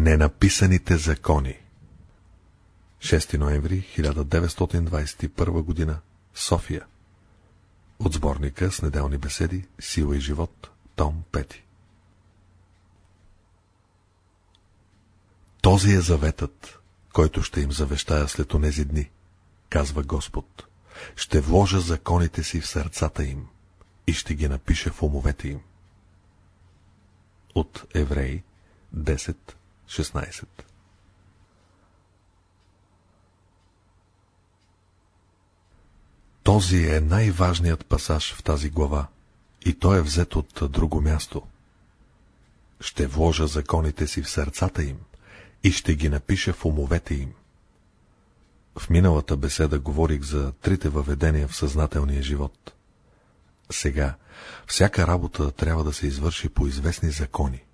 Ненаписаните закони 6 ноември 1921 г. София От сборника с неделни беседи Сила и живот Том 5 Този е заветът, който ще им завещая след онези дни, казва Господ. Ще вложа законите си в сърцата им и ще ги напиша в умовете им. От Евреи 10.16 Този е най-важният пасаж в тази глава и той е взет от друго място. Ще вложа законите си в сърцата им и ще ги напиша в умовете им. В миналата беседа говорих за трите въведения в съзнателния живот. Сега, всяка работа трябва да се извърши по известни закони,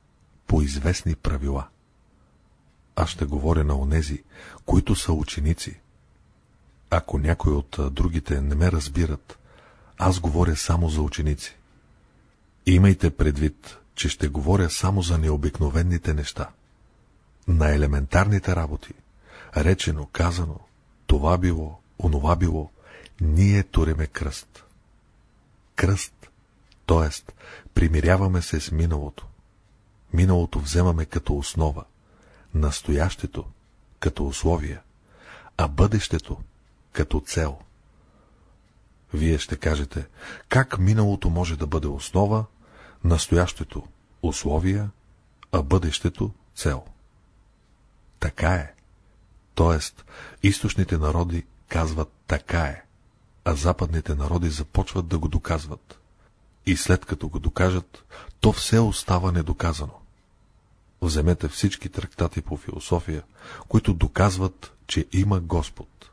по известни правила. Аз ще говоря на онези, които са ученици. Ако някой от другите не ме разбират, аз говоря само за ученици. Имайте предвид, че ще говоря само за необикновените неща. На елементарните работи, речено, казано, това било, онова било, ние туреме кръст. Кръст, т.е. примиряваме се с миналото. Миналото вземаме като основа, настоящето като условие, а бъдещето като цел. Вие ще кажете, как миналото може да бъде основа, настоящето условия, а бъдещето цел. Така е. Тоест, източните народи казват така е, а западните народи започват да го доказват. И след като го докажат, то все остава недоказано. Вземете всички трактати по философия, които доказват, че има Господ.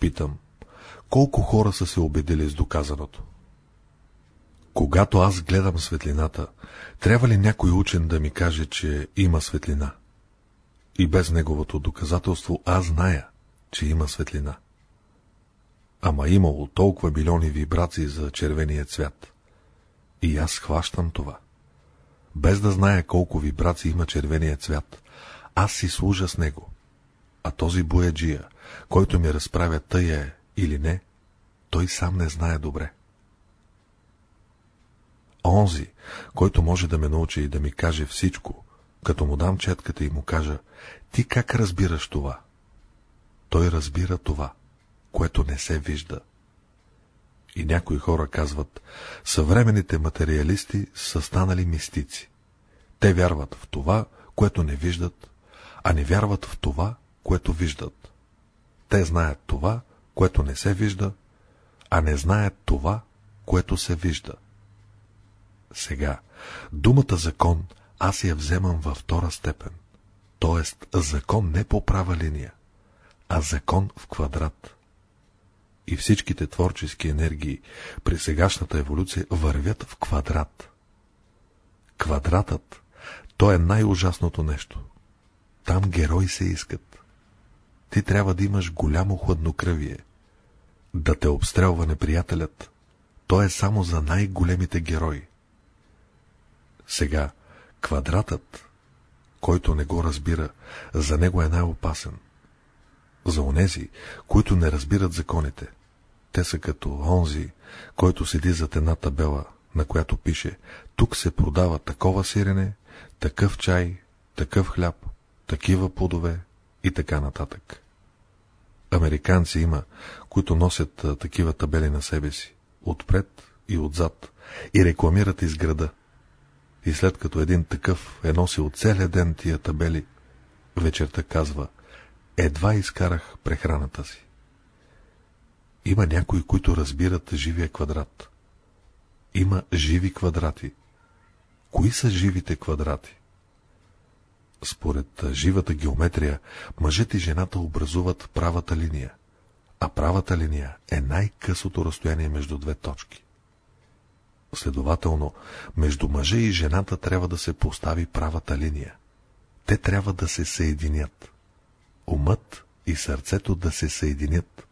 Питам, колко хора са се убедили с доказаното? Когато аз гледам светлината, трябва ли някой учен да ми каже, че има светлина? И без неговото доказателство аз зная, че има светлина. Ама имало толкова милиони вибрации за червения цвят. И аз хващам това. Без да зная колко вибрации има червения цвят, аз си служа с него. А този бояджия, който ми разправя тъй е или не, той сам не знае добре. Онзи, който може да ме научи и да ми каже всичко, като му дам четката и му кажа, ти как разбираш това? Той разбира това, което не се вижда. И някои хора казват, съвременните материалисти са станали мистици. Те вярват в това, което не виждат, а не вярват в това, което виждат. Те знаят това, което не се вижда, а не знаят това, което се вижда. Сега, думата закон аз я вземам във втора степен, т.е. закон не по права линия, а закон в квадрат. И всичките творчески енергии при сегашната еволюция вървят в квадрат. Квадратът, то е най-ужасното нещо. Там герои се искат. Ти трябва да имаш голямо хладнокръвие. Да те обстрелва неприятелят, то е само за най-големите герои. Сега, квадратът, който не го разбира, за него е най-опасен. За онези, които не разбират законите, те са като онзи, който седи зад една табела, на която пише «Тук се продава такова сирене, такъв чай, такъв хляб, такива плодове и така нататък». Американци има, които носят такива табели на себе си, отпред и отзад, и рекламират из града. И след като един такъв е носил целия ден тия табели, вечерта казва, едва изкарах прехраната си. Има някои, които разбират живия квадрат. Има живи квадрати. Кои са живите квадрати? Според живата геометрия, мъжът и жената образуват правата линия, а правата линия е най-късото разстояние между две точки. Следователно, между мъжа и жената трябва да се постави правата линия. Те трябва да се съединят. Умът и сърцето да се съединят,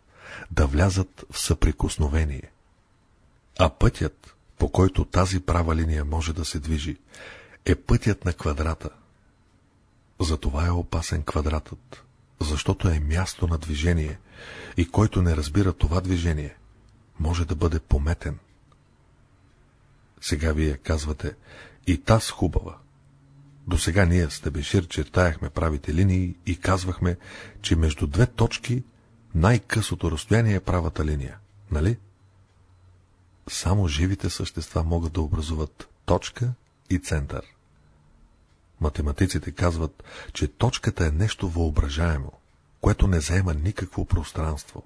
да влязат в съприкосновение. А пътят, по който тази права линия може да се движи, е пътят на квадрата. Затова е опасен квадратът, защото е място на движение и който не разбира това движение, може да бъде пометен. Сега вие казвате, и таз хубава. До сега ние с Тебешир чертаяхме правите линии и казвахме, че между две точки най-късото разстояние е правата линия, нали? Само живите същества могат да образуват точка и център. Математиците казват, че точката е нещо въображаемо, което не заема никакво пространство.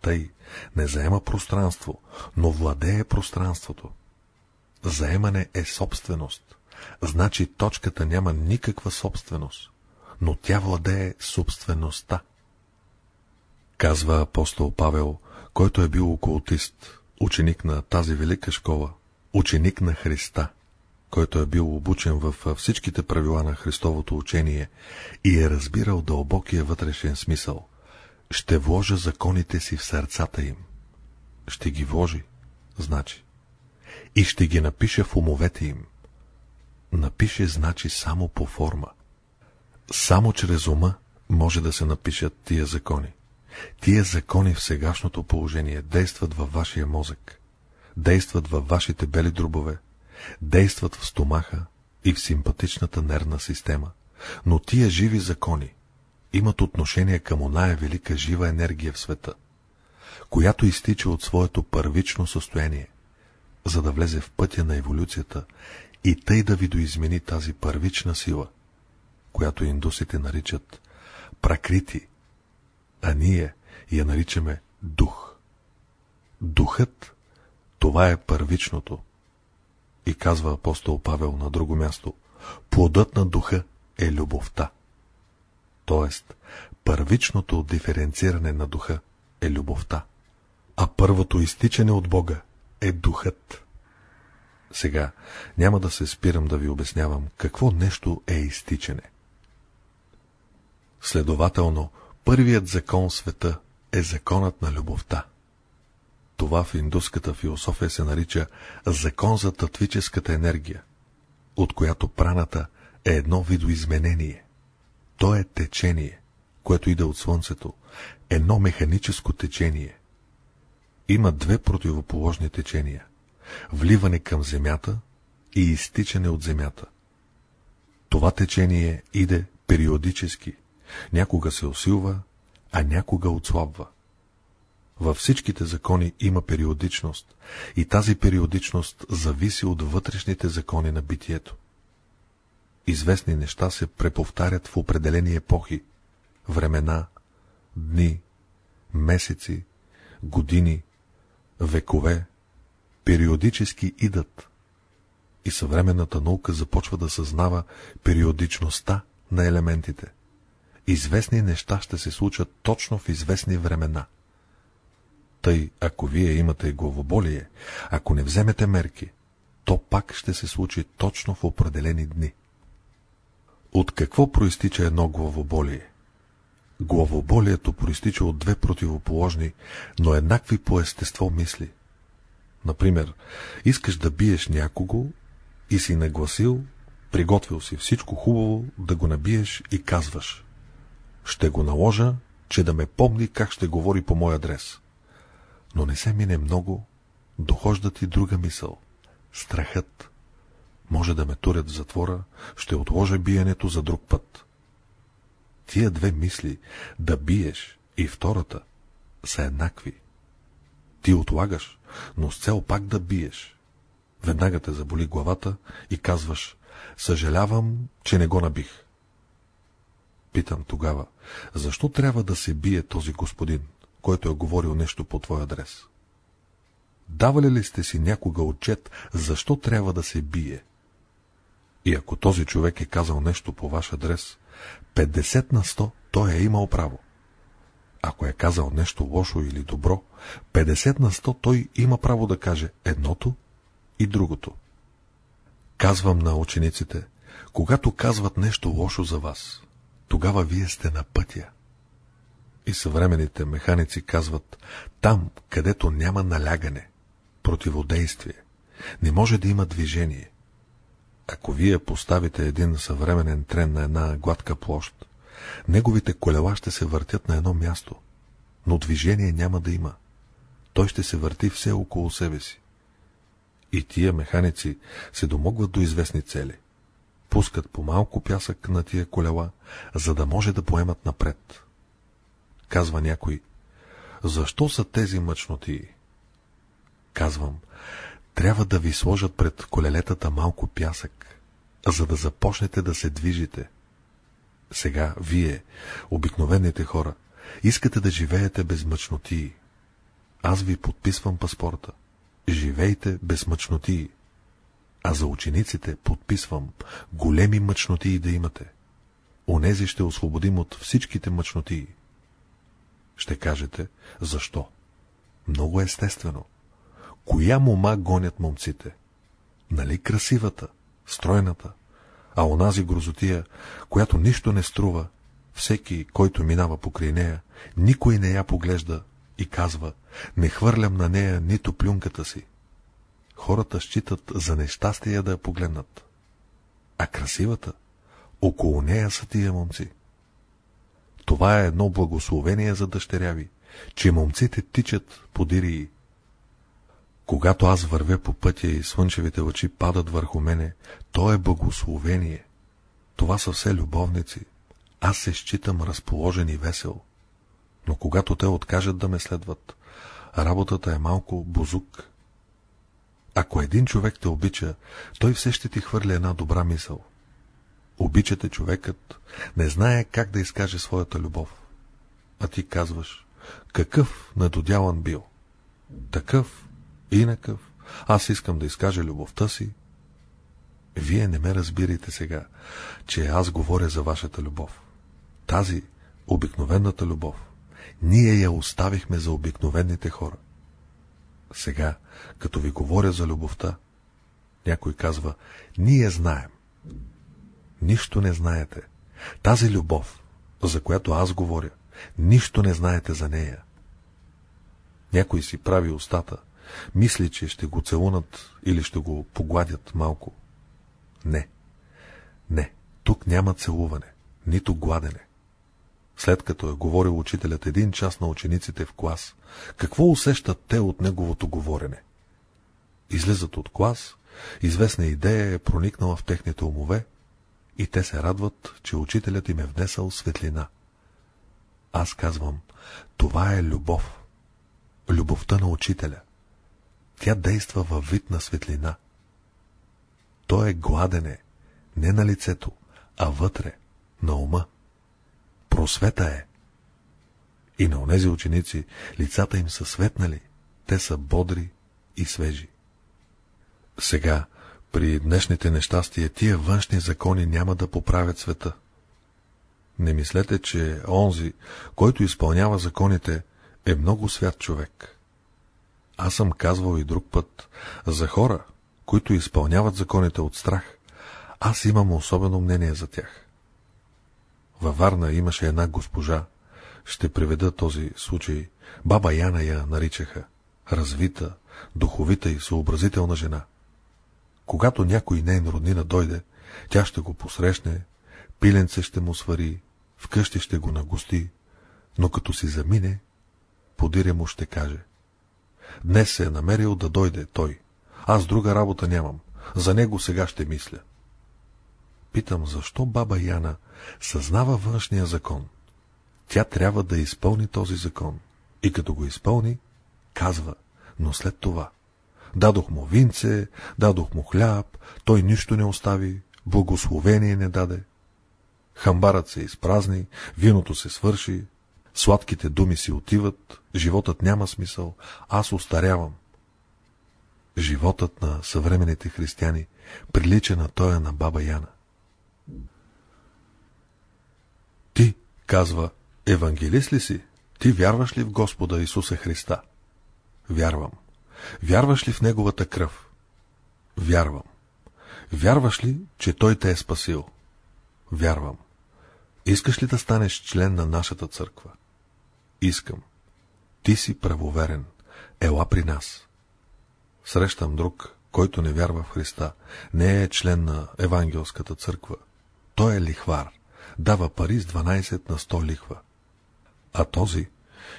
Тъй не заема пространство, но владее пространството. Заемане е собственост. Значи точката няма никаква собственост, но тя владее собствеността. Казва апостол Павел, който е бил окултист, ученик на тази велика школа, ученик на Христа, който е бил обучен в всичките правила на Христовото учение и е разбирал дълбокия вътрешен смисъл. Ще вложа законите си в сърцата им. Ще ги вложи, значи. И ще ги напише в умовете им. Напише значи само по форма. Само чрез ума може да се напишат тия закони. Тия закони в сегашното положение действат във вашия мозък, действат във вашите бели дробове, действат в стомаха и в симпатичната нервна система. Но тия живи закони имат отношение към оная велика жива енергия в света, която изтича от своето първично състояние, за да влезе в пътя на еволюцията и тъй да видоизмени тази първична сила, която индусите наричат пракрити, а ние я наричаме дух. Духът, това е първичното. И казва апостол Павел на друго място, плодът на духа е любовта. Тоест, първичното диференциране на духа е любовта, а първото изтичане от Бога е духът. Сега няма да се спирам да ви обяснявам какво нещо е изтичане. Следователно, първият закон в света е законът на любовта. Това в индуската философия се нарича закон за татвическата енергия, от която праната е едно видоизменение. То е течение, което иде от Слънцето, едно механическо течение. Има две противоположни течения – вливане към Земята и изтичане от Земята. Това течение иде периодически, някога се усилва, а някога отслабва. Във всичките закони има периодичност и тази периодичност зависи от вътрешните закони на битието. Известни неща се преповтарят в определени епохи, времена, дни, месеци, години, векове, периодически идат. И съвременната наука започва да съзнава периодичността на елементите. Известни неща ще се случат точно в известни времена. Тъй, ако вие имате главоболие, ако не вземете мерки, то пак ще се случи точно в определени дни. От какво проистича едно главоболие? Главоболието проистича от две противоположни, но еднакви по естество мисли. Например, искаш да биеш някого и си нагласил, приготвил си всичко хубаво да го набиеш и казваш. Ще го наложа, че да ме помни как ще говори по мой адрес. Но не се мине много, дохожда ти друга мисъл. Страхът. Може да ме турят в затвора, ще отложа биенето за друг път. Тия две мисли, да биеш и втората, са еднакви. Ти отлагаш, но с цел пак да биеш. Веднага те заболи главата и казваш, съжалявам, че не го набих. Питам тогава, защо трябва да се бие този господин, който е говорил нещо по твой адрес? Давали ли сте си някога отчет, защо трябва да се бие? И ако този човек е казал нещо по ваш адрес, 50 на 100 той е имал право. Ако е казал нещо лошо или добро, 50 на 100 той има право да каже едното и другото. Казвам на учениците, когато казват нещо лошо за вас, тогава вие сте на пътя. И съвременните механици казват, там, където няма налягане, противодействие, не може да има движение. Ако вие поставите един съвременен трен на една гладка площ, неговите колела ще се въртят на едно място, но движение няма да има. Той ще се върти все около себе си. И тия механици се домогват до известни цели. Пускат по малко пясък на тия колела, за да може да поемат напред. Казва някой, защо са тези мъчноти? Казвам, трябва да ви сложат пред колелетата малко пясък, за да започнете да се движите. Сега, вие, обикновените хора, искате да живеете без мъчноти. Аз ви подписвам паспорта. Живейте без мъчноти. А за учениците подписвам големи мъчноти да имате. Онези ще освободим от всичките мъчноти. Ще кажете, защо? Много естествено. Коя мома гонят момците? Нали красивата, стройната, а онази грозотия, която нищо не струва, всеки, който минава покрай нея, никой не я поглежда и казва, не хвърлям на нея нито плюнката си. Хората считат за нещастие да я погледнат. А красивата, около нея са тия момци. Това е едно благословение за дъщеряви, че момците тичат по дирии. Когато аз вървя по пътя и слънчевите лъчи падат върху мене, то е благословение. Това са все любовници. Аз се считам разположен и весел. Но когато те откажат да ме следват, работата е малко бузук. Ако един човек те обича, той все ще ти хвърля една добра мисъл. Обичате човекът, не знае как да изкаже своята любов. А ти казваш, какъв надодялан бил. Такъв, инакъв, аз искам да изкажа любовта си. Вие не ме разбирайте сега, че аз говоря за вашата любов. Тази, обикновената любов, ние я оставихме за обикновените хора. Сега, като ви говоря за любовта, някой казва, ние знаем. Нищо не знаете. Тази любов, за която аз говоря, нищо не знаете за нея. Някой си прави устата, мисли, че ще го целунат или ще го погладят малко. Не. Не, тук няма целуване, нито гладене. След като е говорил учителят един час на учениците в клас, какво усещат те от неговото говорене? Излизат от клас, известна идея е проникнала в техните умове и те се радват, че учителят им е внесъл светлина. Аз казвам, това е любов. Любовта на учителя. Тя действа във вид на светлина. То е гладене, не на лицето, а вътре, на ума. Просвета е. И на онези ученици лицата им са светнали, те са бодри и свежи. Сега, при днешните нещастия, тия външни закони няма да поправят света. Не мислете, че онзи, който изпълнява законите, е много свят човек. Аз съм казвал и друг път, за хора, които изпълняват законите от страх, аз имам особено мнение за тях. Във Варна имаше една госпожа, ще приведа този случай, баба Яна я наричаха, развита, духовита и съобразителна жена. Когато някой нейн роднина дойде, тя ще го посрещне, пиленце ще му свари, вкъщи ще го нагости, но като си замине, подиря му ще каже. Днес се е намерил да дойде той. Аз друга работа нямам. За него сега ще мисля. Питам, защо баба Яна съзнава външния закон? Тя трябва да изпълни този закон. И като го изпълни, казва, но след това. Дадох му винце, дадох му хляб, той нищо не остави, благословение не даде. Хамбарът се изпразни, виното се свърши, сладките думи си отиват, животът няма смисъл, аз устарявам. Животът на съвременните християни прилича на тоя на баба Яна. Ти, казва, евангелист ли си? Ти вярваш ли в Господа Исуса Христа? Вярвам. Вярваш ли в Неговата кръв? Вярвам. Вярваш ли, че Той те е спасил? Вярвам. Искаш ли да станеш член на нашата църква? Искам. Ти си правоверен. Ела при нас. Срещам друг, който не вярва в Христа, не е член на Евангелската църква. Той е лихвар, дава пари с 12 на 100 лихва. А този,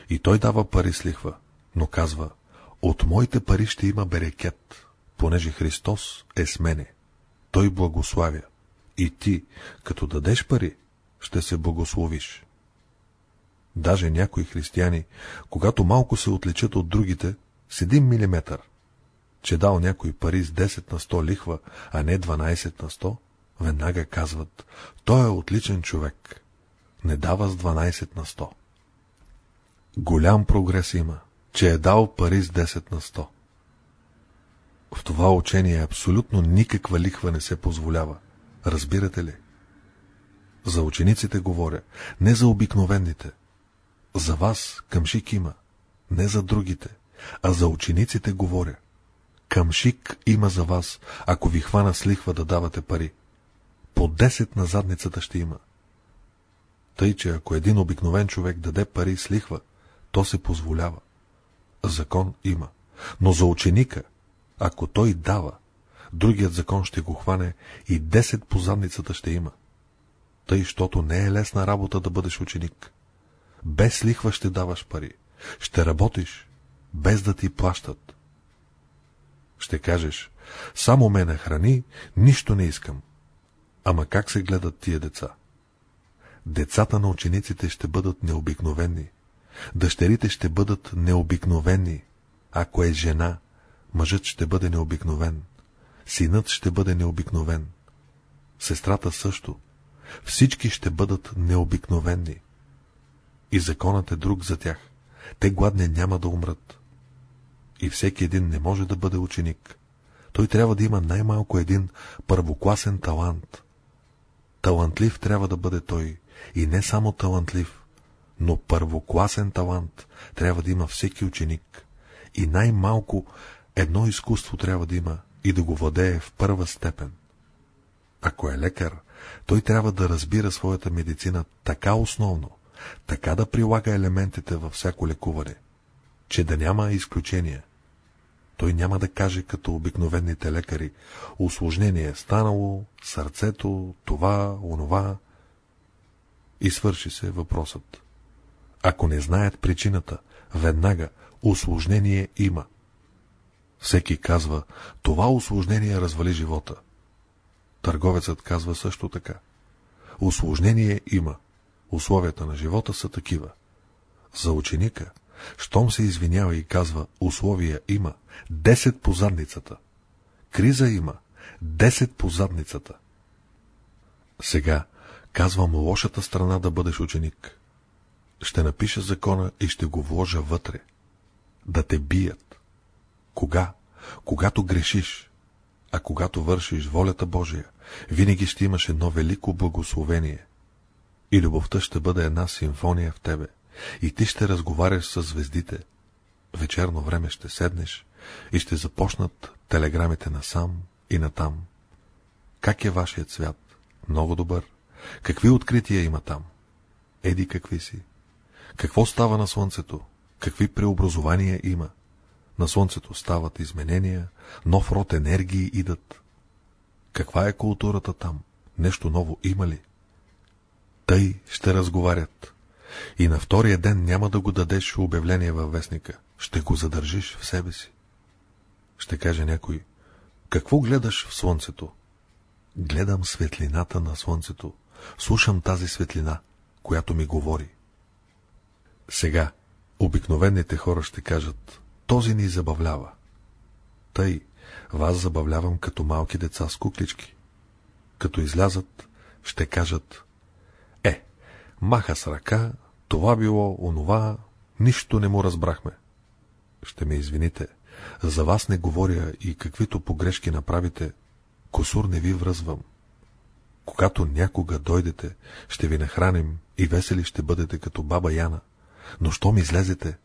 и той дава пари с лихва, но казва, от моите пари ще има берекет, понеже Христос е с мене. Той благославя. И ти, като дадеш пари, ще се благословиш. Даже някои християни, когато малко се отличат от другите, с един милиметър, че дал някой пари с 10 на 100 лихва, а не 12 на 100, веднага казват, той е отличен човек, не дава с 12 на 100. Голям прогрес има, че е дал пари с 10 на 100. В това учение абсолютно никаква лихва не се позволява. Разбирате ли? За учениците говоря, не за обикновените. За вас къмшик има, не за другите, а за учениците говоря. Къмшик има за вас, ако ви хвана с лихва да давате пари. По 10 на задницата ще има. Тъй, че ако един обикновен човек даде пари с лихва, то се позволява. Закон има. Но за ученика, ако той дава, другият закон ще го хване и 10 по задницата ще има. Тъй, щото не е лесна работа да бъдеш ученик. Без лихва ще даваш пари. Ще работиш, без да ти плащат. Ще кажеш, само мене храни, нищо не искам. Ама как се гледат тия деца? Децата на учениците ще бъдат необикновени. Дъщерите ще бъдат необикновени. Ако е жена, мъжът ще бъде необикновен. Синът ще бъде необикновен. Сестрата също. Всички ще бъдат необикновени. И законът е друг за тях. Те гладне няма да умрат. И всеки един не може да бъде ученик. Той трябва да има най-малко един първокласен талант. Талантлив трябва да бъде той. И не само талантлив, но първокласен талант трябва да има всеки ученик. И най-малко едно изкуство трябва да има и да го владее в първа степен. Ако е лекар, той трябва да разбира своята медицина така основно, така да прилага елементите във всяко лекуване, че да няма изключения. Той няма да каже като обикновените лекари, осложнение е станало, сърцето, това, онова. И свърши се въпросът. Ако не знаят причината, веднага осложнение има. Всеки казва, това осложнение развали живота. Търговецът казва също така. Осложнение има. Условията на живота са такива. За ученика, щом се извинява и казва, условия има, 10 по задницата. Криза има, 10 по задницата. Сега казвам лошата страна да бъдеш ученик. Ще напиша закона и ще го вложа вътре. Да те бият. Кога? Когато грешиш. А когато вършиш волята Божия, винаги ще имаш едно велико благословение. И любовта ще бъде една симфония в тебе. И ти ще разговаряш с звездите. Вечерно време ще седнеш и ще започнат телеграмите насам и натам. Как е вашият свят? Много добър. Какви открития има там? Еди какви си? Какво става на слънцето? Какви преобразования има? На слънцето стават изменения, нов род енергии идат. Каква е културата там? Нещо ново има ли? Тъй ще разговарят. И на втория ден няма да го дадеш обявление във вестника. Ще го задържиш в себе си. Ще каже някой, какво гледаш в слънцето? Гледам светлината на слънцето. Слушам тази светлина, която ми говори. Сега, обикновените хора ще кажат, този ни забавлява. Тъй, вас забавлявам като малки деца с куклички. Като излязат, ще кажат, маха с ръка, това било, онова, нищо не му разбрахме. Ще ме извините, за вас не говоря и каквито погрешки направите, косур не ви връзвам. Когато някога дойдете, ще ви нахраним и весели ще бъдете като баба Яна. Но щом излезете,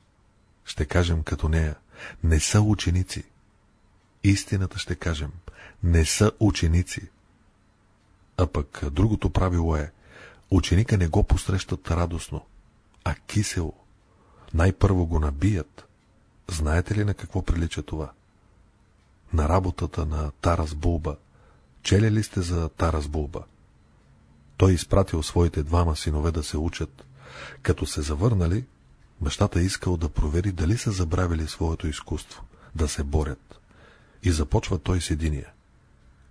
ще кажем като нея, не са ученици. Истината ще кажем, не са ученици. А пък другото правило е, ученика не го посрещат радостно, а кисело. Най-първо го набият. Знаете ли на какво прилича това? на работата на Тарас Булба. Чели ли сте за Тарас Булба? Той изпратил своите двама синове да се учат. Като се завърнали, бащата искал да провери дали са забравили своето изкуство, да се борят. И започва той с единия.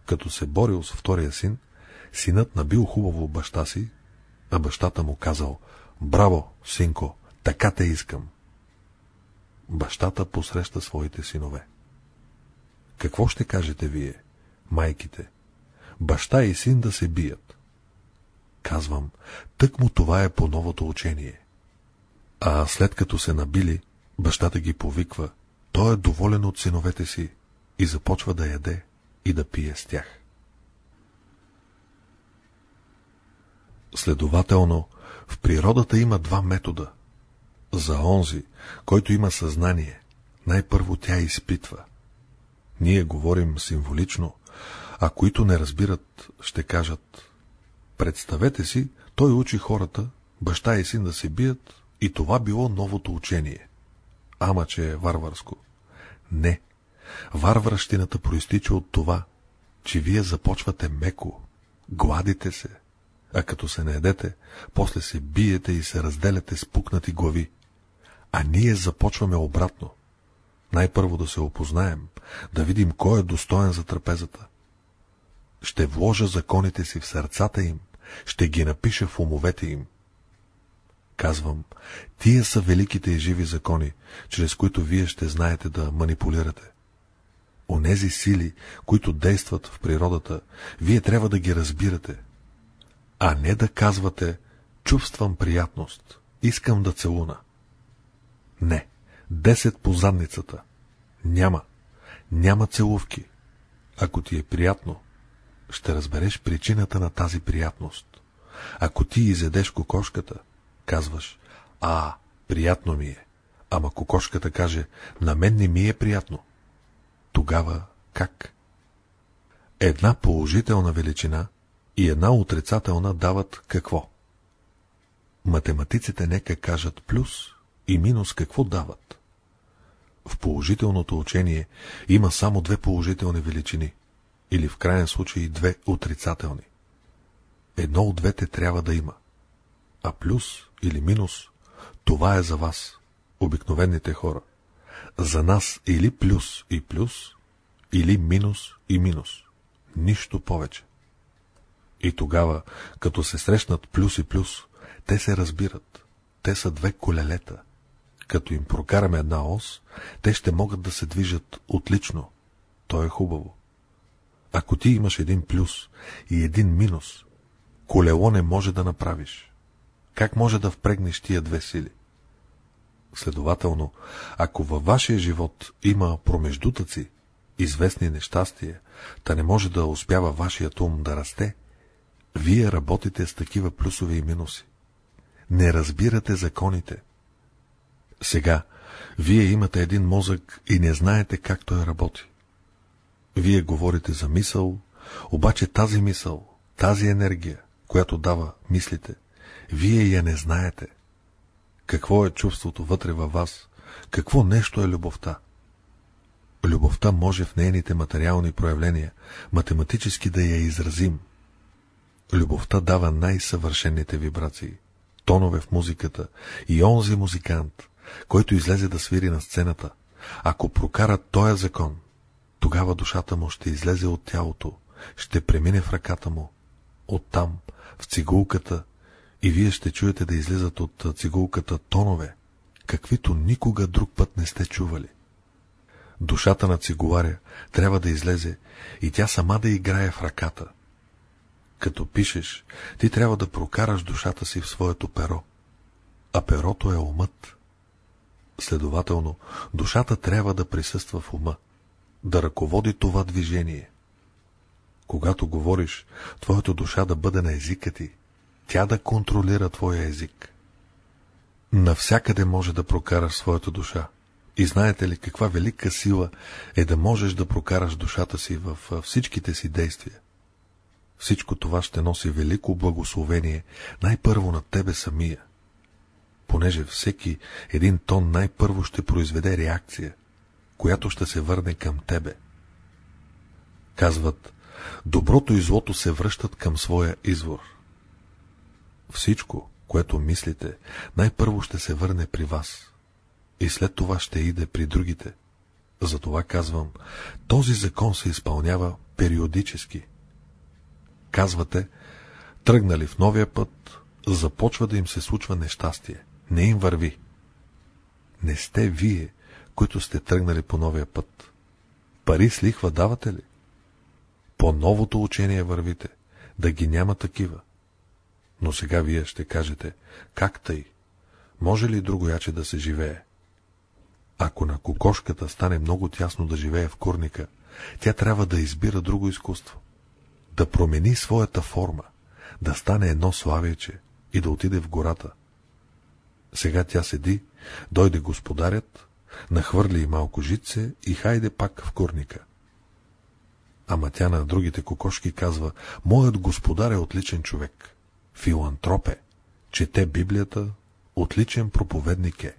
Като се борил с втория син, синът набил хубаво баща си, а бащата му казал «Браво, синко, така те искам». Бащата посреща своите синове. Какво ще кажете вие, майките? Баща и син да се бият. Казвам, тък му това е по новото учение. А след като се набили, бащата ги повиква, той е доволен от синовете си и започва да яде и да пие с тях. Следователно, в природата има два метода. За онзи, който има съзнание, най-първо тя изпитва. Ние говорим символично, а които не разбират, ще кажат. Представете си, той учи хората, баща и син да се бият, и това било новото учение. Ама, че е варварско. Не. Варварщината проистича от това, че вие започвате меко, гладите се, а като се наедете, после се биете и се разделяте с пукнати глави. А ние започваме обратно. Най-първо да се опознаем, да видим кой е достоен за трапезата. Ще вложа законите си в сърцата им, ще ги напиша в умовете им. Казвам, тия са великите и живи закони, чрез които вие ще знаете да манипулирате. Онези сили, които действат в природата, вие трябва да ги разбирате, а не да казвате чувствам приятност, искам да целуна. Не, десет по задницата. Няма, няма целувки. Ако ти е приятно, ще разбереш причината на тази приятност. Ако ти изедеш кокошката, казваш, а, приятно ми е. Ама кокошката каже, на мен не ми е приятно. Тогава как? Една положителна величина и една отрицателна дават какво? Математиците нека кажат плюс и минус какво дават. В положителното учение има само две положителни величини, или в крайен случай две отрицателни. Едно от двете трябва да има. А плюс или минус, това е за вас, обикновените хора. За нас или плюс и плюс, или минус и минус. Нищо повече. И тогава, като се срещнат плюс и плюс, те се разбират. Те са две колелета. Като им прокараме една ос, те ще могат да се движат отлично. То е хубаво. Ако ти имаш един плюс и един минус, колело не може да направиш. Как може да впрегнеш тия две сили? Следователно, ако във вашия живот има промеждутъци, известни нещастия, та не може да успява вашият ум да расте, вие работите с такива плюсове и минуси. Не разбирате законите. Сега, вие имате един мозък и не знаете как той работи. Вие говорите за мисъл, обаче тази мисъл, тази енергия, която дава мислите, вие я не знаете. Какво е чувството вътре във вас? Какво нещо е любовта? Любовта може в нейните материални проявления математически да я изразим. Любовта дава най-съвършените вибрации, тонове в музиката и онзи музикант, който излезе да свири на сцената. Ако прокара този закон, тогава душата му ще излезе от тялото, ще премине в ръката му, оттам, в цигулката, и вие ще чуете да излизат от цигулката тонове, каквито никога друг път не сте чували. Душата на цигуларя трябва да излезе и тя сама да играе в ръката. Като пишеш, ти трябва да прокараш душата си в своето перо, а перото е умът. Следователно, душата трябва да присъства в ума, да ръководи това движение. Когато говориш, твоята душа да бъде на езика ти, тя да контролира твоя език. Навсякъде може да прокараш своята душа. И знаете ли каква велика сила е да можеш да прокараш душата си в всичките си действия? Всичко това ще носи велико благословение най-първо на тебе самия, понеже всеки един тон най-първо ще произведе реакция, която ще се върне към тебе. Казват, доброто и злото се връщат към своя извор. Всичко, което мислите, най-първо ще се върне при вас и след това ще иде при другите. Затова казвам, този закон се изпълнява периодически. Казвате, тръгнали в новия път, започва да им се случва нещастие. Не им върви. Не сте вие, които сте тръгнали по новия път. Пари с лихва давате ли? По новото учение вървите, да ги няма такива. Но сега вие ще кажете, как тъй? Може ли другояче да се живее? Ако на кокошката стане много тясно да живее в курника, тя трябва да избира друго изкуство. Да промени своята форма, да стане едно славече и да отиде в гората. Сега тя седи, дойде господарят, нахвърли и малко житце и хайде пак в курника. Ама тя на другите кокошки казва, моят господар е отличен човек, филантроп е, чете Библията, отличен проповедник е.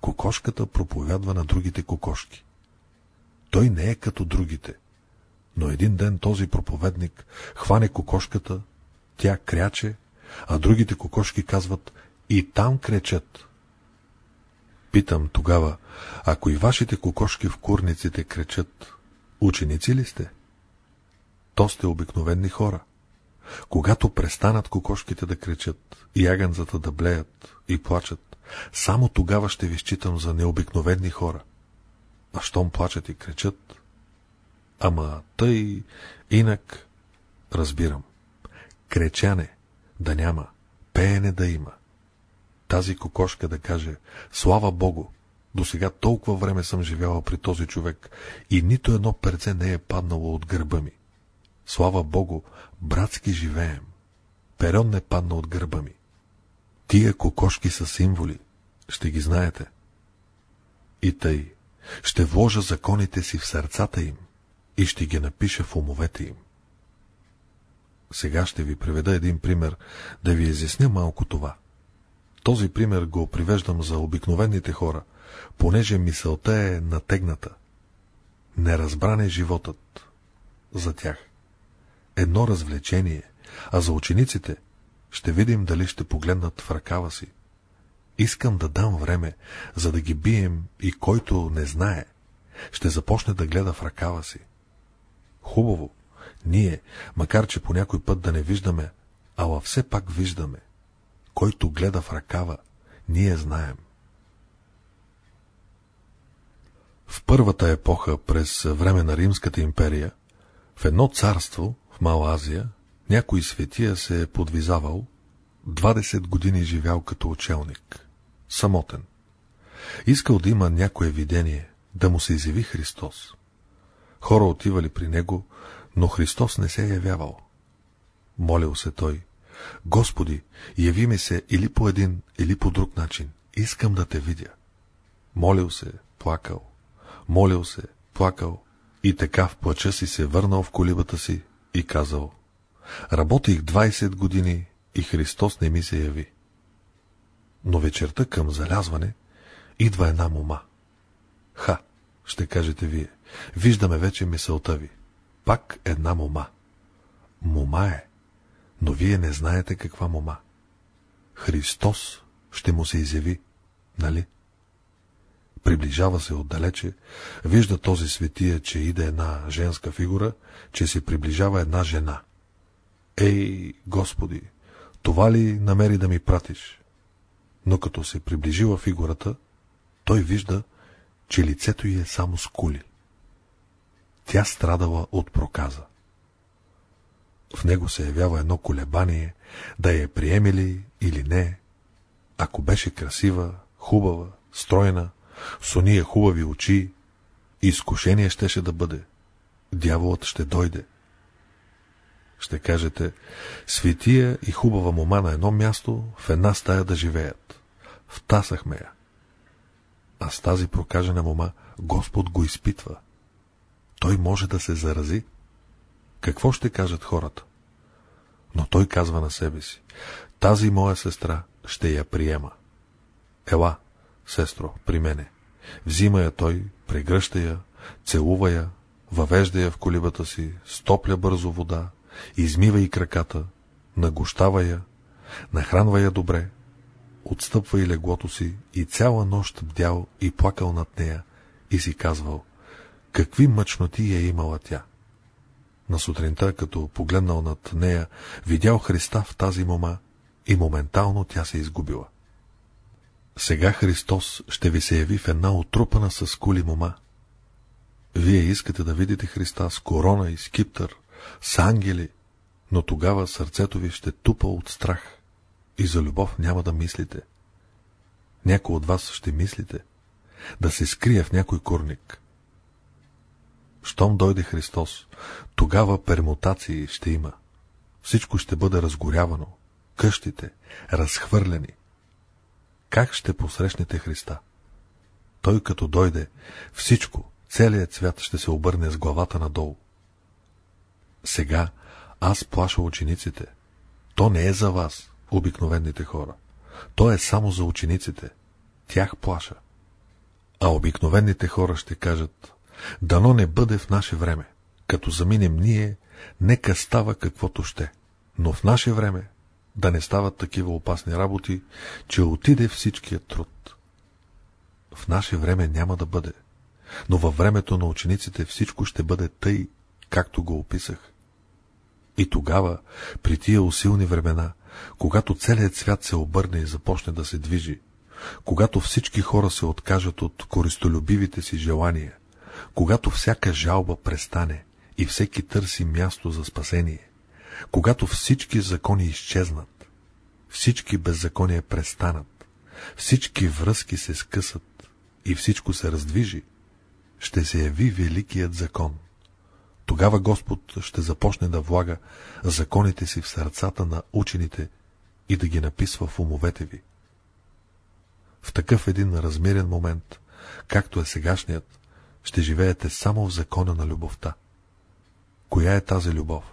Кокошката проповядва на другите кокошки. Той не е като другите, но един ден този проповедник хване кокошката, тя кряче, а другите кокошки казват и там кречат. Питам тогава, ако и вашите кокошки в курниците кречат, ученици ли сте? То сте обикновени хора. Когато престанат кокошките да кречат, и ягънзата да блеят и плачат, само тогава ще ви считам за необикновени хора. А щом плачат и кречат? Ама тъй, инак, разбирам. Кречане да няма, пеене да има. Тази кокошка да каже, слава Богу, до сега толкова време съм живяла при този човек и нито едно перце не е паднало от гърба ми. Слава Богу, братски живеем. Перон не падна от гърба ми. Тия кокошки са символи, ще ги знаете. И тъй, ще вложа законите си в сърцата им и ще ги напиша в умовете им. Сега ще ви приведа един пример, да ви изясня малко това. Този пример го привеждам за обикновените хора, понеже мисълта е натегната. Неразбран е животът за тях. Едно развлечение, а за учениците ще видим дали ще погледнат в ръкава си. Искам да дам време, за да ги бием и който не знае, ще започне да гледа в ръкава си. Хубаво, ние, макар че по някой път да не виждаме, ала все пак виждаме. Който гледа в ръкава, ние знаем. В първата епоха, през време на Римската империя, в едно царство, в Мала Азия, някой светия се е подвизавал, 20 години живял като учелник, самотен. Искал да има някое видение, да му се изяви Христос. Хора отивали при него, но Христос не се е явявал. Молил се той, Господи, яви ми се или по един, или по друг начин. Искам да те видя. Молил се, плакал. Молил се, плакал. И така в плача си се върнал в колибата си и казал. Работих 20 години и Христос не ми се яви. Но вечерта към залязване идва една мома. Ха, ще кажете вие, виждаме вече мисълта ви. Пак една мома. Мома е, но вие не знаете каква мома. Христос ще му се изяви, нали? Приближава се отдалече, вижда този светия, че иде една женска фигура, че се приближава една жена. Ей, Господи, това ли намери да ми пратиш? Но като се приближила фигурата, той вижда, че лицето й е само скули. Тя страдала от проказа. В него се явява едно колебание, да я приемели или не. Ако беше красива, хубава, стройна, с ония хубави очи, изкушение щеше да бъде. Дяволът ще дойде. Ще кажете, светия и хубава мома на едно място, в една стая да живеят. Втасахме я. А с тази прокажена мома Господ го изпитва. Той може да се зарази. Какво ще кажат хората? Но той казва на себе си, тази моя сестра ще я приема. Ела, сестро, при мене. Взима я той, прегръща я, целува я, въвежда я в колибата си, стопля бързо вода, измива и краката, нагощава я, нахранва я добре, отстъпва и леглото си и цяла нощ бдял и плакал над нея и си казвал, какви мъчноти е имала тя. На сутринта, като погледнал над нея, видял Христа в тази мома и моментално тя се изгубила. Сега Христос ще ви се яви в една отрупана с кули мома. Вие искате да видите Христа с корона и скиптър, с ангели, но тогава сърцето ви ще тупа от страх и за любов няма да мислите. Някой от вас ще мислите да се скрие в някой курник. Щом дойде Христос, тогава пермутации ще има. Всичко ще бъде разгорявано, къщите разхвърлени. Как ще посрещнете Христа? Той като дойде, всичко, целият свят ще се обърне с главата надолу. Сега аз плаша учениците. То не е за вас, обикновените хора. То е само за учениците. Тях плаша. А обикновените хора ще кажат, дано не бъде в наше време. Като заминем ние, нека става каквото ще. Но в наше време да не стават такива опасни работи, че отиде всичкият труд. В наше време няма да бъде, но във времето на учениците всичко ще бъде тъй, както го описах. И тогава, при тия усилни времена, когато целият свят се обърне и започне да се движи, когато всички хора се откажат от користолюбивите си желания, когато всяка жалба престане и всеки търси място за спасение, когато всички закони изчезнат, всички беззакония престанат, всички връзки се скъсат и всичко се раздвижи, ще се яви великият закон. Тогава Господ ще започне да влага законите си в сърцата на учените и да ги написва в умовете ви. В такъв един размерен момент, както е сегашният, ще живеете само в закона на любовта. Коя е тази любов?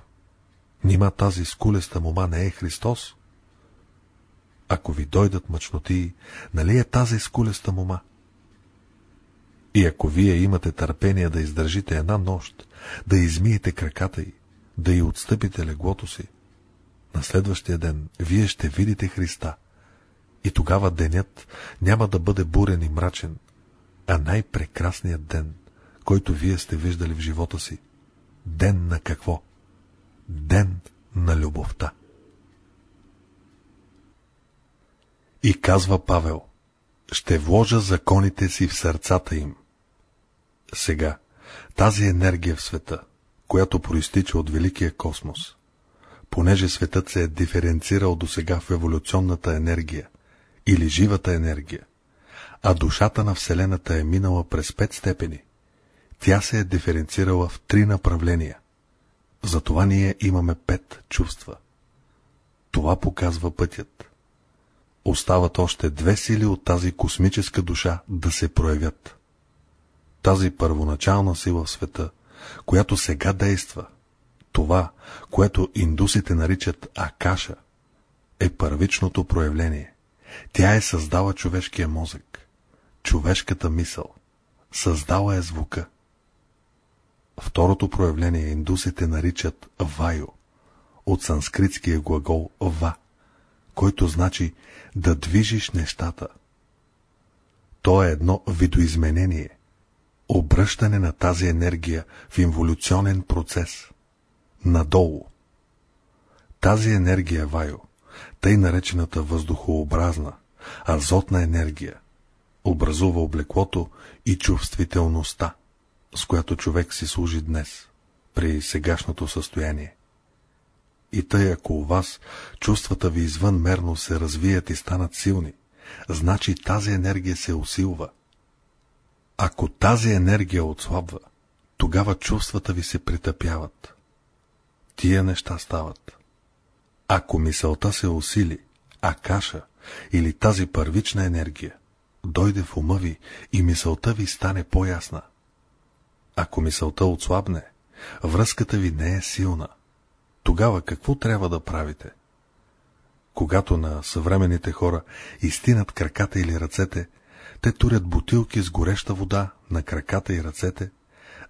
Нима тази скулеста мома не е Христос? Ако ви дойдат мъчноти, нали е тази скулеста мома? И ако вие имате търпение да издържите една нощ, да измиете краката й, да й отстъпите леглото си, на следващия ден вие ще видите Христа. И тогава денят няма да бъде бурен и мрачен, а най-прекрасният ден, който вие сте виждали в живота си. Ден на какво? Ден на любовта. И казва Павел, ще вложа законите си в сърцата им. Сега, тази енергия в света, която проистича от великия космос, понеже светът се е диференцирал до сега в еволюционната енергия или живата енергия, а душата на Вселената е минала през пет степени, тя се е диференцирала в три направления. Затова ние имаме пет чувства. Това показва пътят. Остават още две сили от тази космическа душа да се проявят. Тази първоначална сила в света, която сега действа, това, което индусите наричат Акаша, е първичното проявление. Тя е създала човешкия мозък, човешката мисъл, създала е звука. Второто проявление индусите наричат Вайо, от санскритския глагол Ва, който значи да движиш нещата. То е едно видоизменение, обръщане на тази енергия в инволюционен процес, надолу. Тази енергия Вайо, тъй наречената въздухообразна, азотна енергия, образува облеклото и чувствителността, с която човек си служи днес, при сегашното състояние. И тъй ако у вас чувствата ви извънмерно се развият и станат силни, значи тази енергия се усилва. Ако тази енергия отслабва, тогава чувствата ви се притъпяват. Тия неща стават. Ако мисълта се усили, а каша или тази първична енергия дойде в ума ви и мисълта ви стане по-ясна. Ако мисълта отслабне, връзката ви не е силна. Тогава какво трябва да правите? Когато на съвременните хора изтинат краката или ръцете, те турят бутилки с гореща вода на краката и ръцете,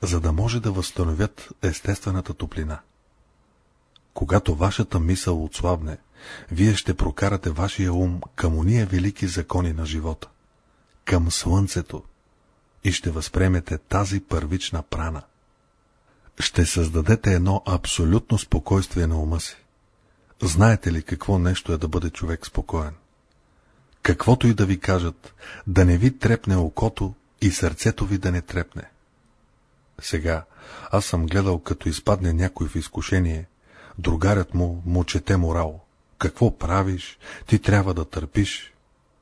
за да може да възстановят естествената топлина. Когато вашата мисъл отслабне, вие ще прокарате вашия ум към уния велики закони на живота, към слънцето и ще възпремете тази първична прана. Ще създадете едно абсолютно спокойствие на ума си. Знаете ли какво нещо е да бъде човек спокоен? Каквото и да ви кажат, да не ви трепне окото и сърцето ви да не трепне. Сега, аз съм гледал, като изпадне някой в изкушение, другарят му му чете морал. Какво правиш? Ти трябва да търпиш.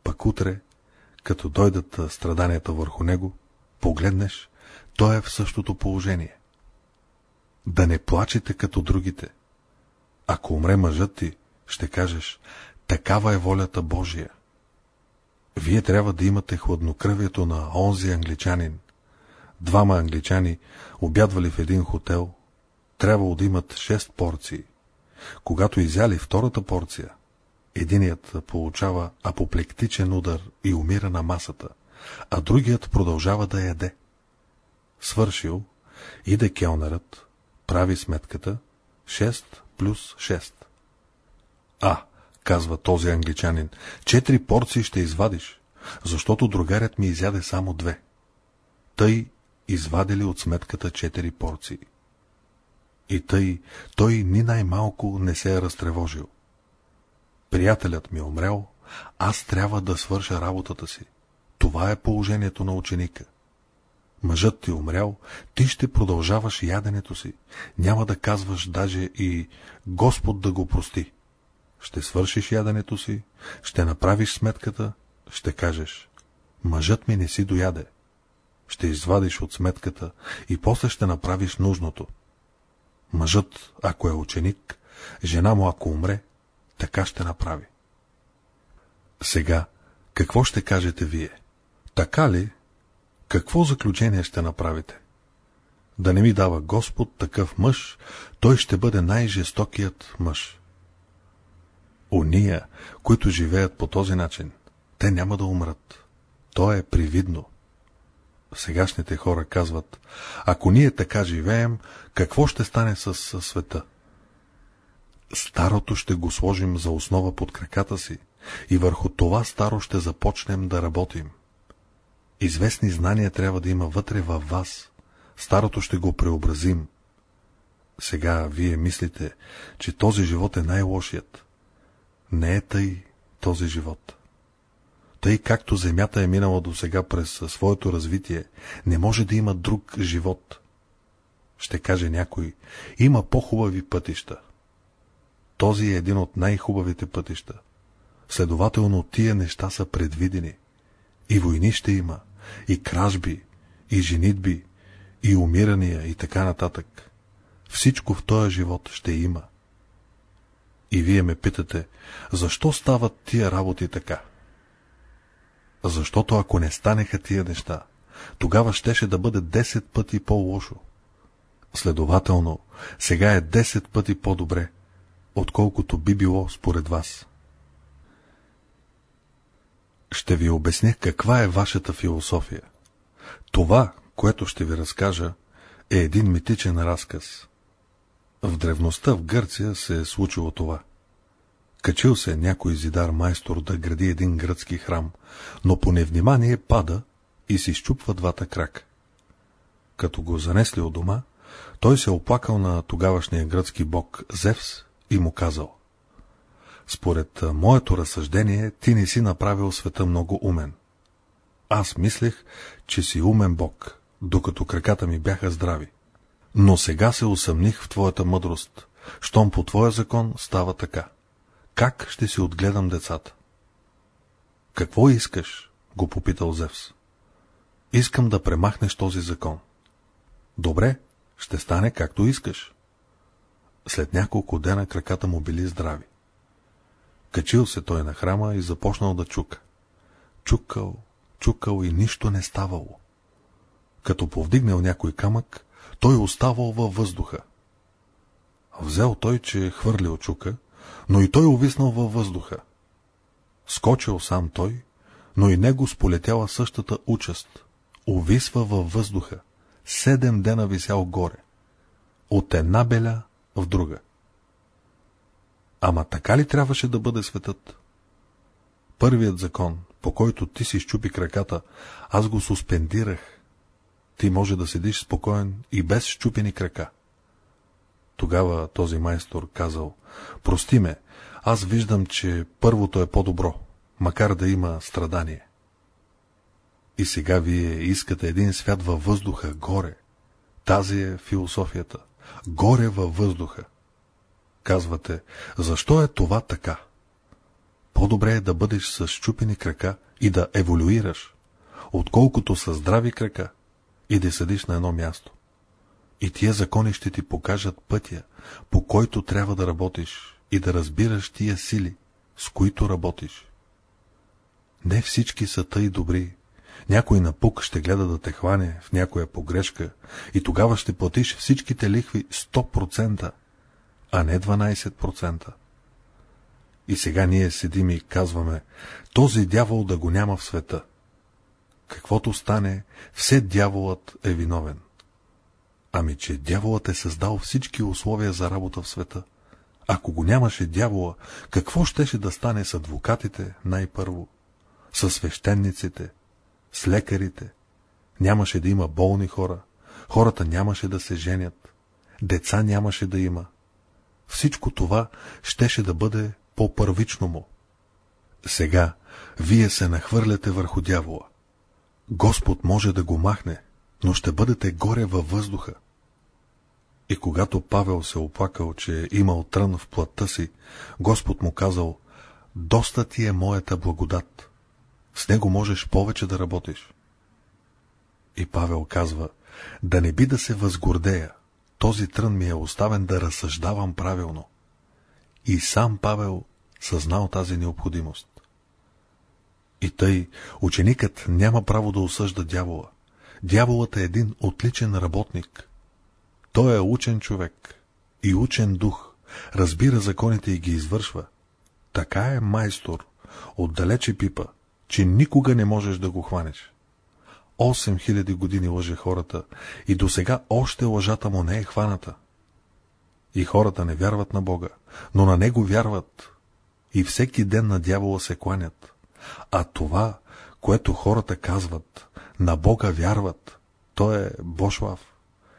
Пък утре, като дойдат страданията върху него, погледнеш, той е в същото положение. Да не плачете като другите. Ако умре мъжът ти, ще кажеш, такава е волята Божия. Вие трябва да имате хладнокръвието на онзи англичанин. Двама англичани обядвали в един хотел, трябвало да имат шест порции. Когато изяли втората порция, единият получава апоплектичен удар и умира на масата, а другият продължава да яде. Свършил, иде келнерът, прави сметката 6 плюс 6. А, казва този англичанин, четири порции ще извадиш, защото другарят ми изяде само две. Тъй извадили от сметката четири порции. И тъй той ни най-малко не се е разтревожил. Приятелят ми е умрял, аз трябва да свърша работата си. Това е положението на ученика. Мъжът ти умрял, ти ще продължаваш яденето си. Няма да казваш даже и Господ да го прости. Ще свършиш яденето си, ще направиш сметката, ще кажеш Мъжът ми не си дояде. Ще извадиш от сметката и после ще направиш нужното. Мъжът, ако е ученик, жена му, ако умре, така ще направи. Сега, какво ще кажете вие? Така ли? Какво заключение ще направите? Да не ми дава Господ такъв мъж, той ще бъде най-жестокият мъж. Уния, които живеят по този начин, те няма да умрат. То е привидно. Сегашните хора казват, ако ние така живеем, какво ще стане с света? Старото ще го сложим за основа под краката си и върху това старо ще започнем да работим. Известни знания трябва да има вътре във вас. Старото ще го преобразим. Сега вие мислите, че този живот е най-лошият. Не е тъй този живот. Тъй както Земята е минала до сега през своето развитие, не може да има друг живот. Ще каже някой, има по-хубави пътища. Този е един от най-хубавите пътища. Следователно, тия неща са предвидени. И войни ще има, и кражби, и женитби, и умирания, и така нататък. Всичко в този живот ще има. И вие ме питате, защо стават тия работи така? Защото ако не станеха тия неща, тогава щеше да бъде 10 пъти по-лошо. Следователно, сега е 10 пъти по-добре, отколкото би било според вас. Ще ви обясня каква е вашата философия. Това, което ще ви разкажа, е един митичен разказ. В древността в Гърция се е случило това. Качил се някой зидар майстор да гради един гръцки храм, но по невнимание пада и си щупва двата крака. Като го занесли от дома, той се оплакал на тогавашния гръцки бог Зевс и му казал Според моето разсъждение, ти не си направил света много умен. Аз мислех, че си умен бог, докато краката ми бяха здрави. Но сега се усъмних в твоята мъдрост, щом по твоя закон става така. Как ще си отгледам децата? Какво искаш? го попитал Зевс. Искам да премахнеш този закон. Добре, ще стане както искаш. След няколко дена краката му били здрави. Качил се той на храма и започнал да чука. Чукал, чукал и нищо не ставало. Като повдигнал някой камък, той оставал във въздуха. Взел той, че е хвърлил чука, но и той увиснал във въздуха. Скочил сам той, но и него сполетяла същата участ. Увисва във въздуха, седем дена висял горе. От една беля в друга. Ама така ли трябваше да бъде светът? Първият закон, по който ти си щупи краката, аз го суспендирах. Ти може да седиш спокоен и без щупени крака. Тогава този майстор казал, прости ме, аз виждам, че първото е по-добро, макар да има страдание. И сега вие искате един свят във въздуха, горе. Тази е философията. Горе във въздуха. Казвате, защо е това така? По-добре е да бъдеш с щупени крака и да еволюираш, отколкото с здрави крака и да седиш на едно място. И тия закони ще ти покажат пътя, по който трябва да работиш и да разбираш тия сили, с които работиш. Не всички са тъй добри. Някой напук ще гледа да те хване в някоя погрешка и тогава ще платиш всичките лихви 100%, а не 12%. И сега ние седим и казваме, този дявол да го няма в света. Каквото стане, все дяволът е виновен. Ами, че дяволът е създал всички условия за работа в света. Ако го нямаше дявола, какво щеше да стане с адвокатите най-първо, с свещениците, с лекарите? Нямаше да има болни хора, хората нямаше да се женят, деца нямаше да има. Всичко това щеше да бъде по-първично му. Сега вие се нахвърляте върху дявола. Господ може да го махне, но ще бъдете горе във въздуха. И когато Павел се оплакал, че е имал трън в плътта си, Господ му казал, доста ти е моята благодат. С него можеш повече да работиш. И Павел казва, да не би да се възгордея, този трън ми е оставен да разсъждавам правилно. И сам Павел съзнал тази необходимост. И тъй, ученикът няма право да осъжда дявола. Дяволът е един отличен работник. Той е учен човек и учен дух, разбира законите и ги извършва. Така е майстор, отдалече пипа, че никога не можеш да го хванеш. 8000 години лъже хората и до сега още лъжата му не е хваната. И хората не вярват на Бога, но на Него вярват. И всеки ден на дявола се кланят. А това, което хората казват, на Бога вярват, то е Бошлав.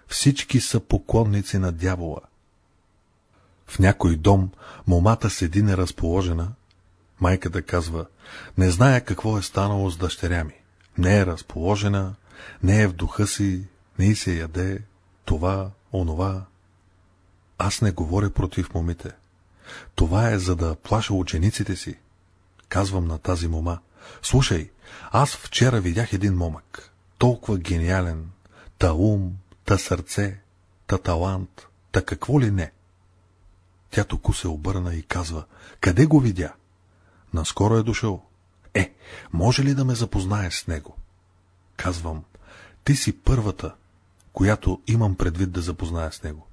Всички са поклонници на дявола. В някой дом момата седи неразположена. Майката казва, не зная какво е станало с дъщеря ми. Не е разположена, не е в духа си, не и се яде, това, онова. Аз не говоря против момите. Това е за да плаша учениците си. Казвам на тази мома. Слушай, аз вчера видях един момък. Толкова гениален. Та ум, та сърце, та талант, та какво ли не. Тя току се обърна и казва, къде го видя? Наскоро е дошъл. Е, може ли да ме запознаеш с него? Казвам, ти си първата, която имам предвид да запозная с него.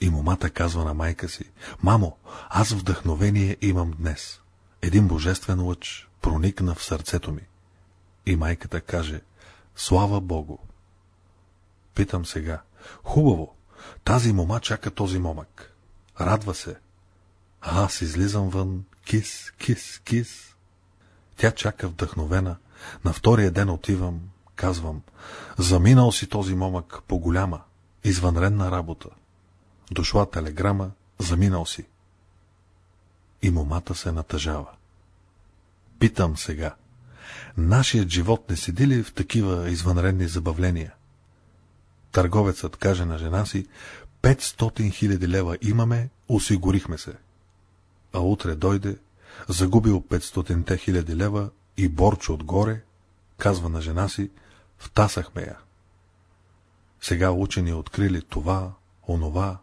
И момата казва на майка си, мамо, аз вдъхновение имам днес. Един божествен лъч проникна в сърцето ми. И майката каже, слава Богу. Питам сега, хубаво, тази мома чака този момък. Радва се. А аз излизам вън, кис, кис, кис. Тя чака вдъхновена. На втория ден отивам, казвам, заминал си този момък по голяма, извънредна работа. Дошла телеграма, заминал си. И момата се натъжава. Питам сега, нашият живот не седи ли в такива извънредни забавления? Търговецът каже на жена си, 500 000 лева имаме, осигурихме се. А утре дойде, загубил 500 хиляди лева и борчо отгоре, казва на жена си, втасахме я. Сега учени открили това, онова,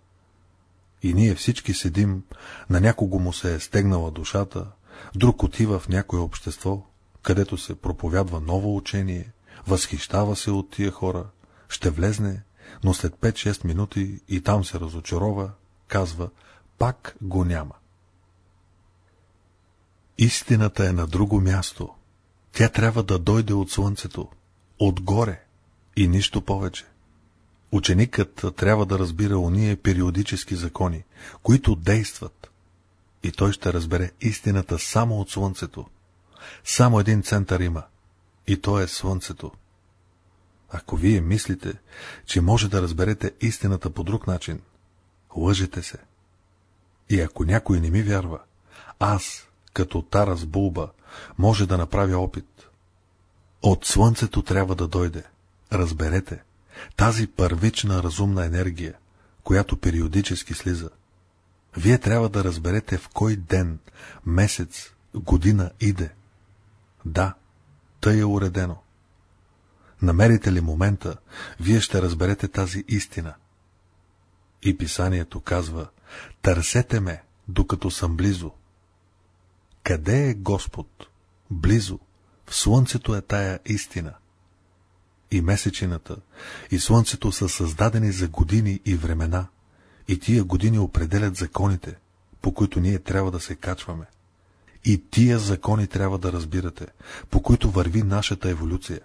и ние всички седим, на някого му се е стегнала душата, друг отива в някое общество, където се проповядва ново учение, възхищава се от тия хора, ще влезне, но след 5-6 минути и там се разочарова, казва, пак го няма. Истината е на друго място. Тя трябва да дойде от слънцето, отгоре и нищо повече. Ученикът трябва да разбира уния периодически закони, които действат, и той ще разбере истината само от Слънцето. Само един център има, и то е Слънцето. Ако вие мислите, че може да разберете истината по друг начин, лъжете се. И ако някой не ми вярва, аз, като Тарас Булба, може да направя опит. От Слънцето трябва да дойде. Разберете. Тази първична разумна енергия, която периодически слиза. Вие трябва да разберете в кой ден, месец, година иде. Да, тъй е уредено. Намерите ли момента, вие ще разберете тази истина. И писанието казва, търсете ме, докато съм близо. Къде е Господ? Близо. В слънцето е тая истина. И месечината, и слънцето са създадени за години и времена, и тия години определят законите, по които ние трябва да се качваме. И тия закони трябва да разбирате, по които върви нашата еволюция.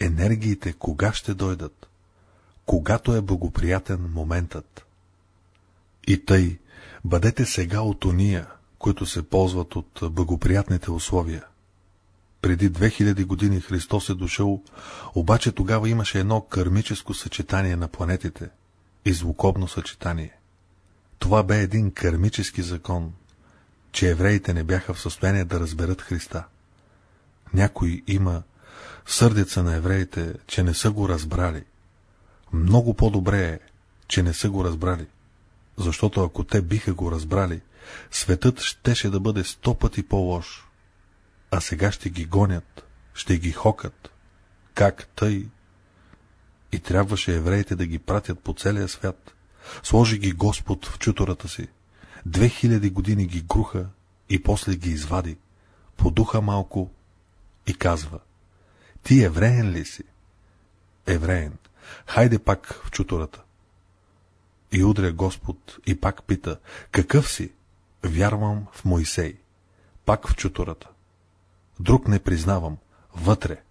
Енергиите кога ще дойдат? Когато е благоприятен моментът. И тъй, бъдете сега от уния, които се ползват от благоприятните условия. Преди 2000 години Христос е дошъл, обаче тогава имаше едно кармическо съчетание на планетите и звукобно съчетание. Това бе един кармически закон, че евреите не бяха в състояние да разберат Христа. Някой има сърдеца на евреите, че не са го разбрали. Много по-добре е, че не са го разбрали, защото ако те биха го разбрали, светът щеше да бъде сто пъти по-лош. А сега ще ги гонят, ще ги хокат. Как тъй? И трябваше евреите да ги пратят по целия свят. Сложи ги Господ в чутората си. Две хиляди години ги груха и после ги извади. Подуха малко и казва. Ти евреен ли си? Евреен. Хайде пак в чутората. И удря Господ и пак пита. Какъв си? Вярвам в Моисей. Пак в чутората. Друг не признавам. Вътре.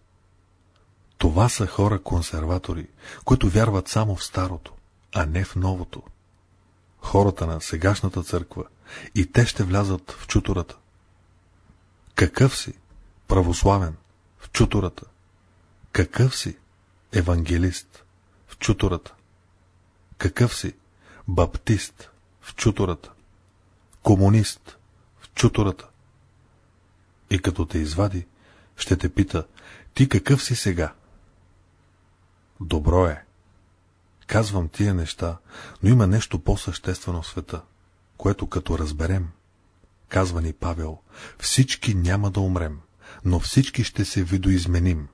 Това са хора-консерватори, които вярват само в старото, а не в новото. Хората на сегашната църква и те ще влязат в чутората. Какъв си? Православен. В чутората. Какъв си? Евангелист. В чутората. Какъв си? Баптист. В чутората комунист в чутората. И като те извади, ще те пита, ти какъв си сега? Добро е. Казвам тия неща, но има нещо по-съществено в света, което като разберем, казва ни Павел, всички няма да умрем, но всички ще се видоизменим.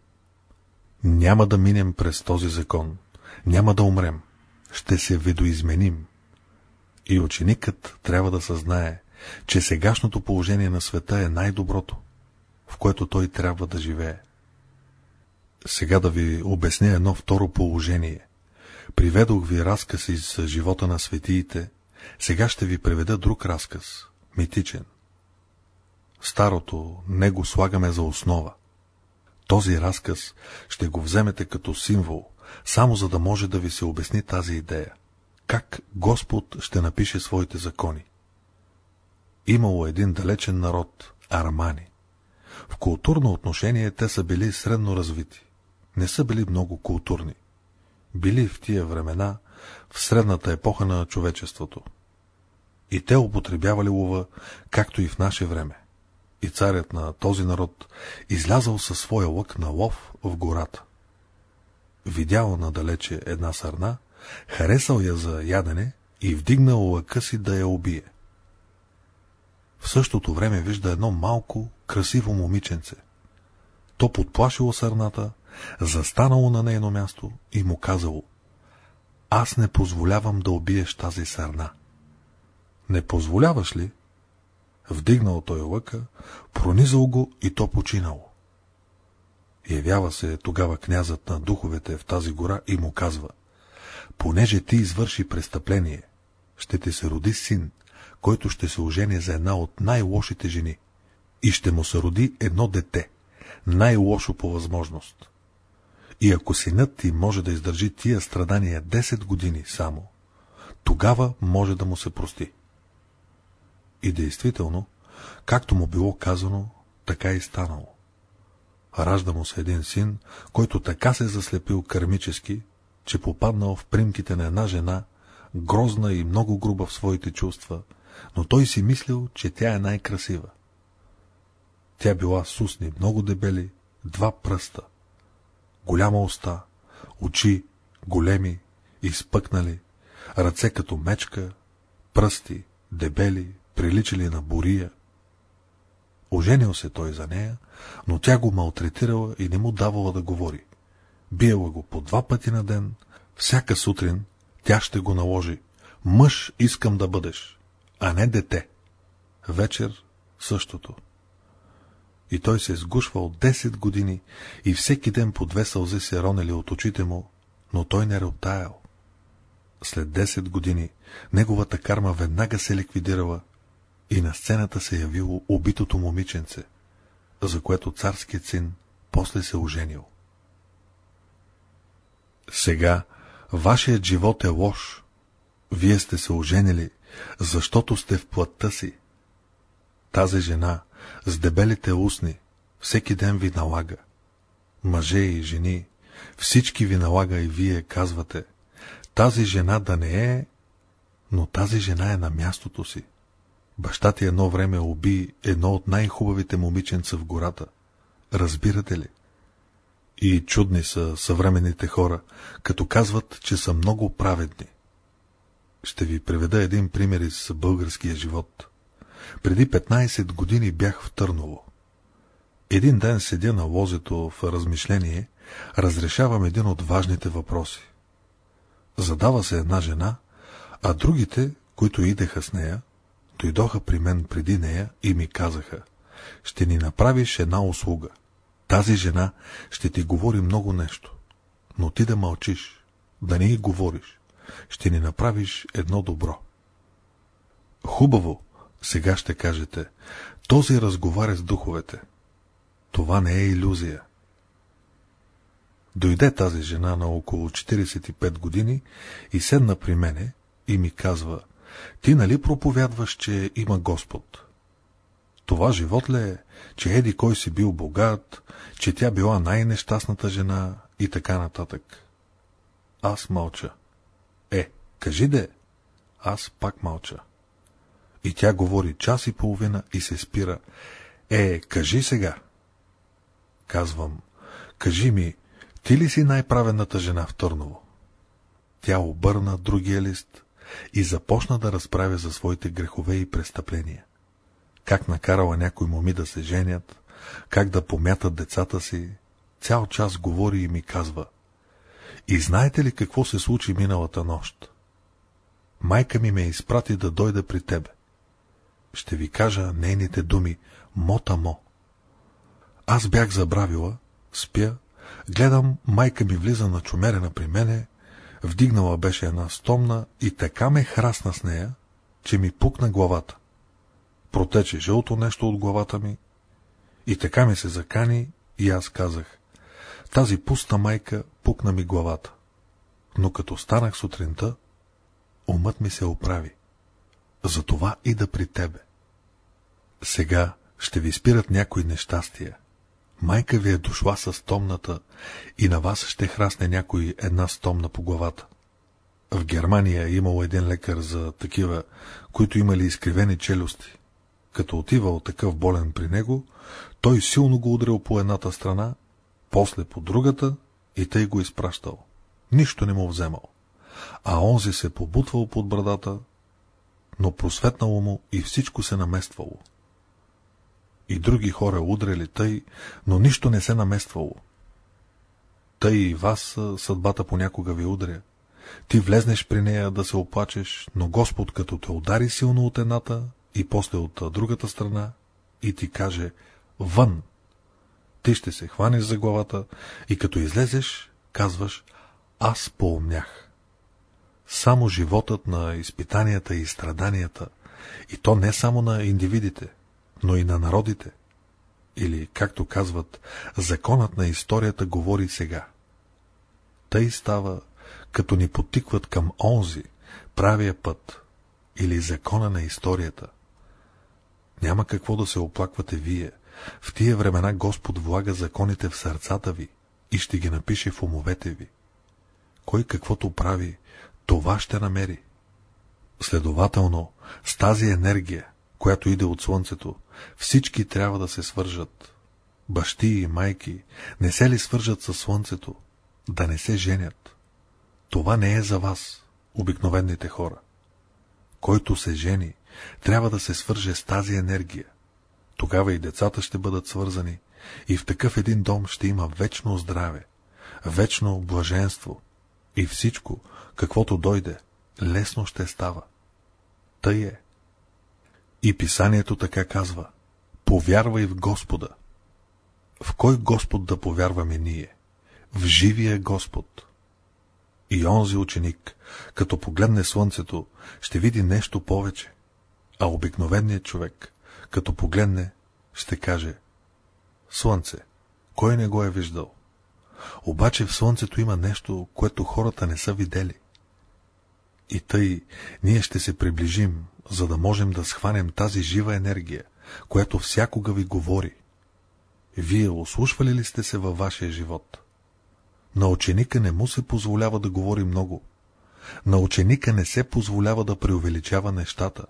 Няма да минем през този закон, няма да умрем, ще се видоизменим. И ученикът трябва да съзнае, че сегашното положение на света е най-доброто, в което той трябва да живее. Сега да ви обясня едно второ положение. Приведох ви разказ из живота на светиите, сега ще ви приведа друг разказ, митичен. Старото, него слагаме за основа. Този разказ ще го вземете като символ, само за да може да ви се обясни тази идея как Господ ще напише своите закони. Имало един далечен народ, армани. В културно отношение те са били средно развити. Не са били много културни. Били в тия времена, в средната епоха на човечеството. И те употребявали лова, както и в наше време. И царят на този народ излязал със своя лък на лов в гората. Видял надалече една сърна харесал я за ядене и вдигнал лъка си да я убие. В същото време вижда едно малко, красиво момиченце. То подплашило сърната, застанало на нейно място и му казало Аз не позволявам да убиеш тази сърна. Не позволяваш ли? Вдигнал той лъка, пронизал го и то починало. Явява се тогава князът на духовете в тази гора и му казва понеже ти извърши престъпление, ще ти се роди син, който ще се ожени за една от най-лошите жени и ще му се роди едно дете, най-лошо по възможност. И ако синът ти може да издържи тия страдания 10 години само, тогава може да му се прости. И действително, както му било казано, така и станало. Ражда му се един син, който така се заслепил кармически, че попаднал в примките на една жена, грозна и много груба в своите чувства, но той си мислил, че тя е най-красива. Тя била с устни много дебели, два пръста, голяма уста, очи големи, изпъкнали, ръце като мечка, пръсти, дебели, приличали на бурия. Оженил се той за нея, но тя го малтретирала и не му давала да говори. Биела го по два пъти на ден, всяка сутрин тя ще го наложи. Мъж искам да бъдеш, а не дете. Вечер същото. И той се е сгушвал 10 години и всеки ден по две сълзи се ронели от очите му, но той не ротаял. След 10 години неговата карма веднага се ликвидирала и на сцената се явило убитото момиченце, за което царският син после се оженил. Сега вашият живот е лош. Вие сте се оженили, защото сте в плътта си. Тази жена с дебелите устни всеки ден ви налага. Мъже и жени, всички ви налага и вие казвате, тази жена да не е, но тази жена е на мястото си. Баща ти едно време уби едно от най-хубавите момиченца в гората. Разбирате ли? И чудни са съвременните хора, като казват, че са много праведни. Ще ви приведа един пример из българския живот. Преди 15 години бях в Търново. Един ден седя на лозето в размишление, разрешавам един от важните въпроси. Задава се една жена, а другите, които идеха с нея, дойдоха при мен преди нея и ми казаха, ще ни направиш една услуга. Тази жена ще ти говори много нещо, но ти да мълчиш, да не й говориш. Ще ни направиш едно добро. Хубаво, сега ще кажете, този разговаря с духовете. Това не е иллюзия. Дойде тази жена на около 45 години и седна при мене и ми казва, ти нали проповядваш, че има Господ? Това живот ли е, че еди кой си бил богат, че тя била най-нещастната жена и така нататък? Аз мълча. Е, кажи де. Аз пак мълча. И тя говори час и половина и се спира. Е, кажи сега. Казвам, кажи ми, ти ли си най-правената жена в Търново? Тя обърна другия лист и започна да разправя за своите грехове и престъпления. Как накарала някои моми да се женят, как да помятат децата си, цял час говори и ми казва. И знаете ли какво се случи миналата нощ? Майка ми ме изпрати да дойда при тебе. Ще ви кажа нейните думи «Мота-мо». Аз бях забравила, спя, гледам, майка ми влиза на чумерена при мене, Вдигнала беше една стомна и така ме храсна с нея, че ми пукна главата. Протече жълто нещо от главата ми и така ми се закани и аз казах. Тази пуста майка пукна ми главата. Но като станах сутринта, умът ми се оправи. Затова и да при тебе. Сега ще ви спират някои нещастия. Майка ви е дошла с стомната и на вас ще храсне някой една стомна по главата. В Германия е имал един лекар за такива, които имали изкривени челюсти. Като отивал такъв болен при него, той силно го удрял по едната страна, после по другата и тъй го изпращал. Нищо не му вземал. А онзи се побутвал под брадата, но просветнало му и всичко се намествало и други хора удрели тъй, но нищо не се намествало. Тъй и вас съдбата понякога ви удря. Ти влезнеш при нея да се оплачеш, но Господ като те удари силно от едната и после от другата страна и ти каже «Вън!» Ти ще се хванеш за главата и като излезеш, казваш «Аз поумнях». Само животът на изпитанията и страданията, и то не само на индивидите, но и на народите. Или, както казват, законът на историята говори сега. Тъй става, като ни потикват към онзи, правия път или закона на историята. Няма какво да се оплаквате вие. В тия времена Господ влага законите в сърцата ви и ще ги напише в умовете ви. Кой каквото прави, това ще намери. Следователно, с тази енергия, която иде от Слънцето, всички трябва да се свържат. Бащи и майки не се ли свържат със Слънцето, да не се женят? Това не е за вас, обикновените хора. Който се жени, трябва да се свърже с тази енергия. Тогава и децата ще бъдат свързани, и в такъв един дом ще има вечно здраве, вечно блаженство, и всичко, каквото дойде, лесно ще става. Тъй е. И писанието така казва. Повярвай в Господа. В кой Господ да повярваме ние? В живия Господ. И онзи ученик, като погледне слънцето, ще види нещо повече. А обикновеният човек, като погледне, ще каже Слънце, кой не го е виждал? Обаче в слънцето има нещо, което хората не са видели. И тъй ние ще се приближим, за да можем да схванем тази жива енергия, която всякога ви говори. Вие ослушвали ли сте се във вашия живот? На ученика не му се позволява да говори много. На ученика не се позволява да преувеличава нещата.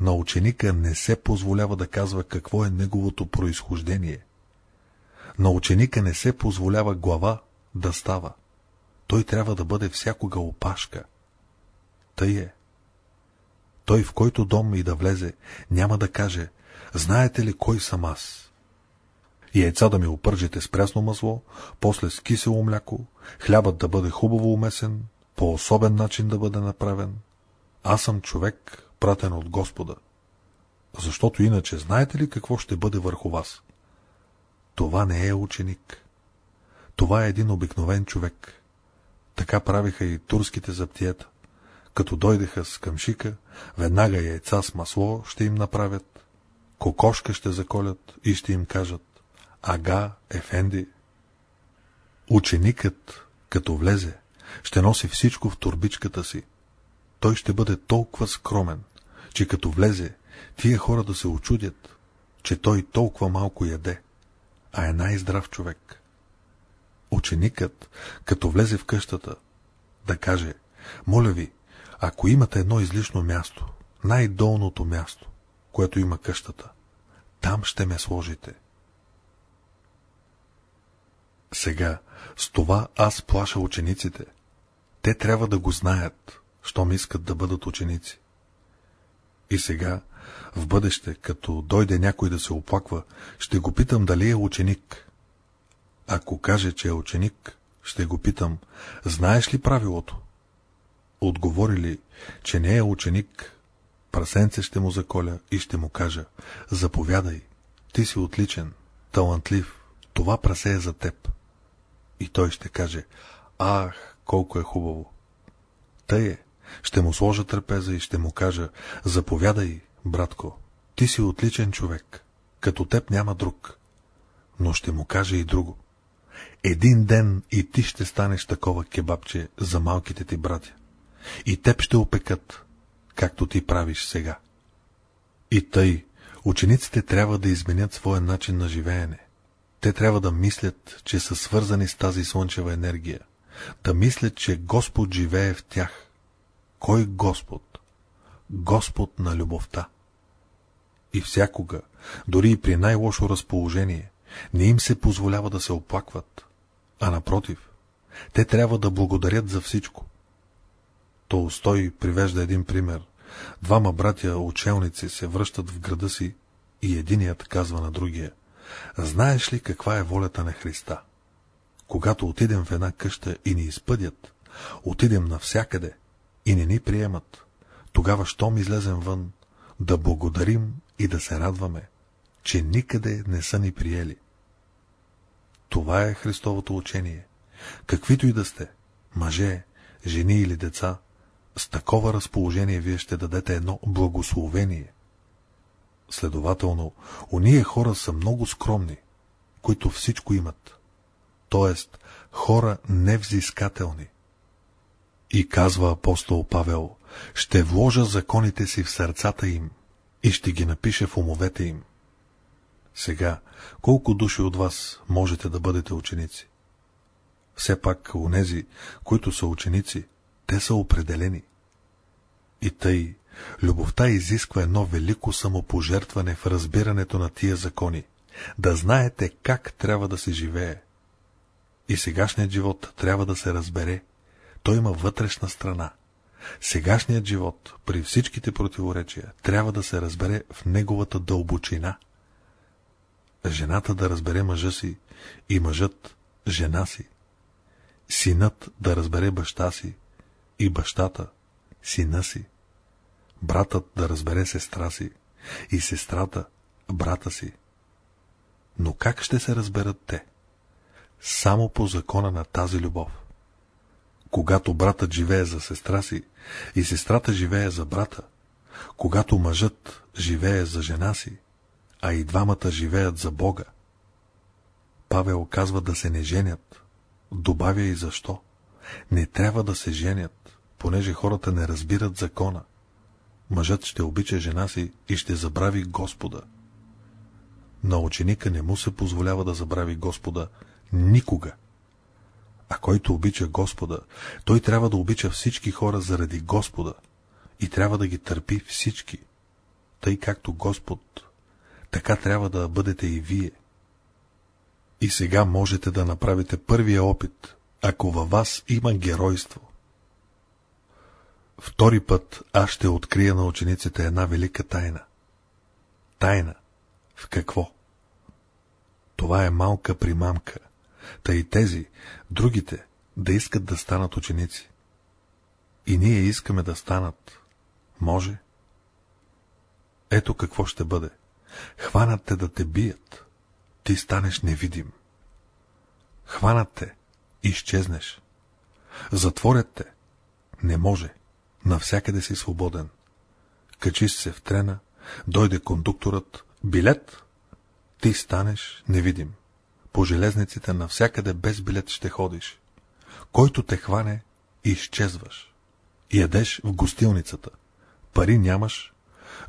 На ученика не се позволява да казва какво е неговото произхождение. На ученика не се позволява глава да става. Той трябва да бъде всякога опашка. Тъй е. Той в който дом и да влезе, няма да каже, знаете ли кой съм аз? Яйца да ми опържите с прясно масло, после с кисело мляко, хлябът да бъде хубаво умесен, по особен начин да бъде направен. Аз съм човек, пратен от Господа. Защото иначе знаете ли какво ще бъде върху вас? Това не е ученик. Това е един обикновен човек. Така правиха и турските заптиета. Като дойдеха с къмшика, веднага яйца с масло ще им направят, кокошка ще заколят и ще им кажат Ага, Ефенди. Ученикът, като влезе, ще носи всичко в турбичката си. Той ще бъде толкова скромен, че като влезе, тия хора да се очудят, че той толкова малко яде, а е най-здрав човек. Ученикът, като влезе в къщата, да каже, моля ви, ако имате едно излишно място, най-долното място, което има къщата, там ще ме сложите. Сега, с това аз плаша учениците. Те трябва да го знаят, щом искат да бъдат ученици. И сега, в бъдеще, като дойде някой да се оплаква, ще го питам дали е ученик. Ако каже, че е ученик, ще го питам, знаеш ли правилото? Отговорили, че не е ученик, прасенце ще му заколя и ще му кажа, заповядай, ти си отличен, талантлив, това прасе е за теб. И той ще каже, ах, колко е хубаво. Тъй е, ще му сложа трапеза и ще му кажа, заповядай, братко, ти си отличен човек, като теб няма друг. Но ще му каже и друго. Един ден и ти ще станеш такова кебабче за малките ти братя. И теб ще опекат, както ти правиш сега. И тъй, учениците трябва да изменят своя начин на живеене. Те трябва да мислят, че са свързани с тази слънчева енергия, да мислят, че Господ живее в тях. Кой Господ? Господ на любовта. И всякога, дори и при най-лошо разположение, не им се позволява да се оплакват, а напротив, те трябва да благодарят за всичко. Толстой привежда един пример. Двама братя учелници се връщат в града си и единият казва на другия. Знаеш ли каква е волята на Христа? Когато отидем в една къща и ни изпъдят, отидем навсякъде и не ни приемат, тогава щом излезем вън, да благодарим и да се радваме, че никъде не са ни приели. Това е Христовото учение. Каквито и да сте, мъже, жени или деца, с такова разположение вие ще дадете едно благословение. Следователно, уния хора са много скромни, които всичко имат. т.е. хора невзискателни. И казва апостол Павел, ще вложа законите си в сърцата им и ще ги напише в умовете им. Сега, колко души от вас можете да бъдете ученици? Все пак, нези, които са ученици, те са определени. И тъй, любовта изисква едно велико самопожертване в разбирането на тия закони, да знаете как трябва да се живее. И сегашният живот трябва да се разбере. Той има вътрешна страна. Сегашният живот, при всичките противоречия, трябва да се разбере в неговата дълбочина. Жената да разбере мъжа си и мъжът жена си. Синът да разбере баща си и бащата сина си. Братът да разбере сестра си и сестрата брата си. Но как ще се разберат те? Само по закона на тази любов. Когато братът живее за сестра си и сестрата живее за брата, когато мъжът живее за жена си, а и двамата живеят за Бога. Павел казва да се не женят. Добавя и защо. Не трябва да се женят, понеже хората не разбират закона. Мъжът ще обича жена си и ще забрави Господа. На ученика не му се позволява да забрави Господа никога. А който обича Господа, той трябва да обича всички хора заради Господа и трябва да ги търпи всички, тъй както Господ, така трябва да бъдете и вие. И сега можете да направите първия опит, ако във вас има геройство. Втори път аз ще открия на учениците една велика тайна. Тайна. В какво? Това е малка примамка. Та и тези, другите, да искат да станат ученици. И ние искаме да станат. Може? Ето какво ще бъде. Хванат те да те бият. Ти станеш невидим. Хванат те. Изчезнеш. Затворят те. Не може. Навсякъде си свободен. Качиш се в трена, дойде кондукторът. Билет? Ти станеш невидим. По железниците навсякъде без билет ще ходиш. Който те хване, изчезваш. Ядеш в гостилницата. Пари нямаш,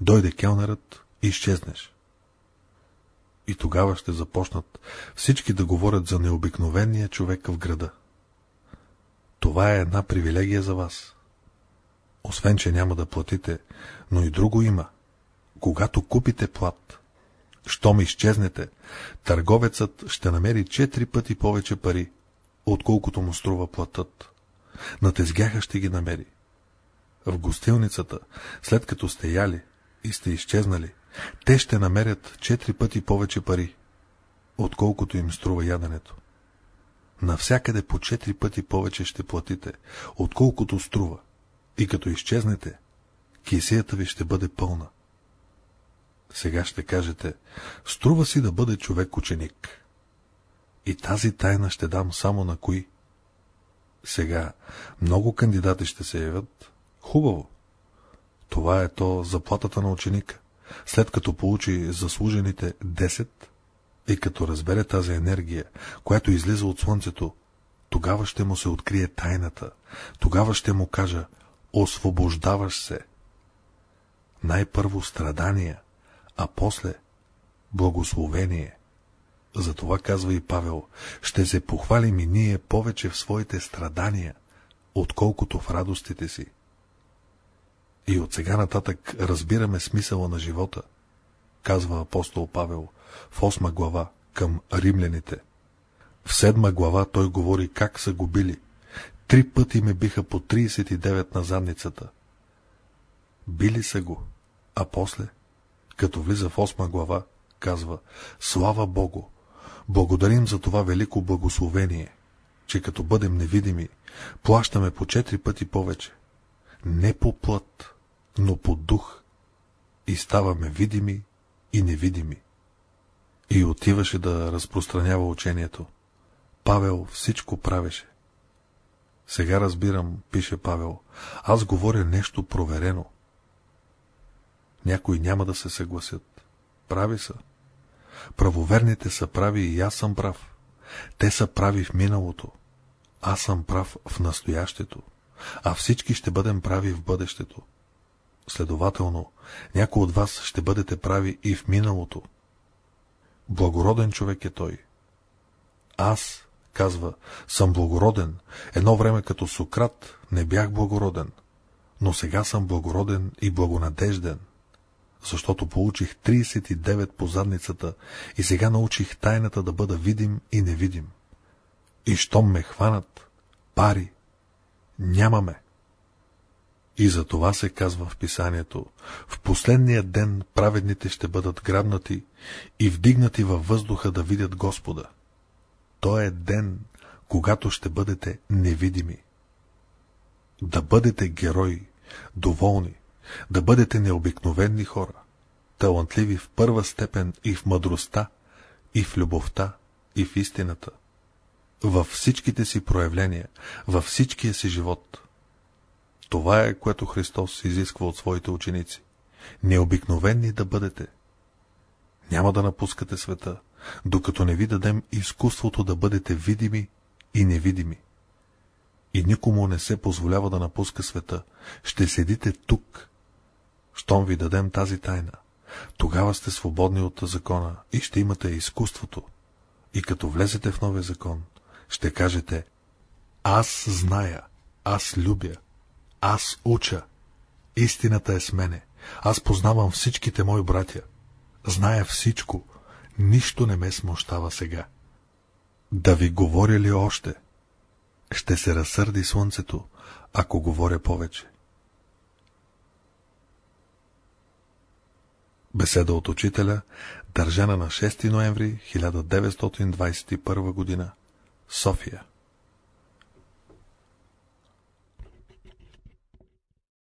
дойде келнерът, изчезнеш. И тогава ще започнат всички да говорят за необикновения човек в града. Това е една привилегия за вас. Освен, че няма да платите, но и друго има. Когато купите плат, щом изчезнете, търговецът ще намери четири пъти повече пари, отколкото му струва платът. На тезгяха ще ги намери. В гостилницата, след като сте яли и сте изчезнали, те ще намерят четири пъти повече пари, отколкото им струва яденето. Навсякъде по четири пъти повече ще платите, отколкото струва. И като изчезнете, кисията ви ще бъде пълна. Сега ще кажете, струва си да бъде човек ученик. И тази тайна ще дам само на кои. Сега много кандидати ще се явят. Хубаво. Това е то заплатата на ученика. След като получи заслужените 10 и като разбере тази енергия, която излиза от слънцето, тогава ще му се открие тайната. Тогава ще му кажа, освобождаваш се. Най-първо страдания, а после благословение. Затова казва и Павел, ще се похвалим и ние повече в своите страдания, отколкото в радостите си. И от сега нататък разбираме смисъла на живота, казва апостол Павел в осма глава към римляните. В седма глава той говори как са го били. Три пъти ме биха по 39 на задницата. Били са го, а после, като влиза в осма глава, казва Слава Богу! Благодарим за това велико благословение, че като бъдем невидими, плащаме по четири пъти повече. Не по плът, но по дух. И ставаме видими и невидими. И отиваше да разпространява учението. Павел всичко правеше. Сега разбирам, пише Павел, аз говоря нещо проверено. Някои няма да се съгласят. Прави са. Правоверните са прави и аз съм прав. Те са прави в миналото. Аз съм прав в настоящето. А всички ще бъдем прави в бъдещето. Следователно, някой от вас ще бъдете прави и в миналото. Благороден човек е той. Аз, казва, съм благороден. Едно време като Сократ не бях благороден, но сега съм благороден и благонадежден, защото получих 39 по задницата и сега научих тайната да бъда видим и невидим. И щом ме хванат, пари, нямаме. И за това се казва в писанието, в последния ден праведните ще бъдат грабнати и вдигнати във въздуха да видят Господа. То е ден, когато ще бъдете невидими. Да бъдете герои, доволни, да бъдете необикновени хора, талантливи в първа степен и в мъдростта, и в любовта, и в истината, във всичките си проявления, във всичкия си живот. Това е, което Христос изисква от своите ученици. Необикновени да бъдете. Няма да напускате света, докато не ви дадем изкуството да бъдете видими и невидими. И никому не се позволява да напуска света. Ще седите тук. Щом ви дадем тази тайна, тогава сте свободни от закона и ще имате изкуството. И като влезете в новия закон, ще кажете Аз зная, аз любя, аз уча. Истината е с мене. Аз познавам всичките мои братя. Зная всичко. Нищо не ме смущава сега. Да ви говоря ли още? Ще се разсърди слънцето, ако говоря повече. Беседа от учителя, държана на 6 ноември 1921 г. София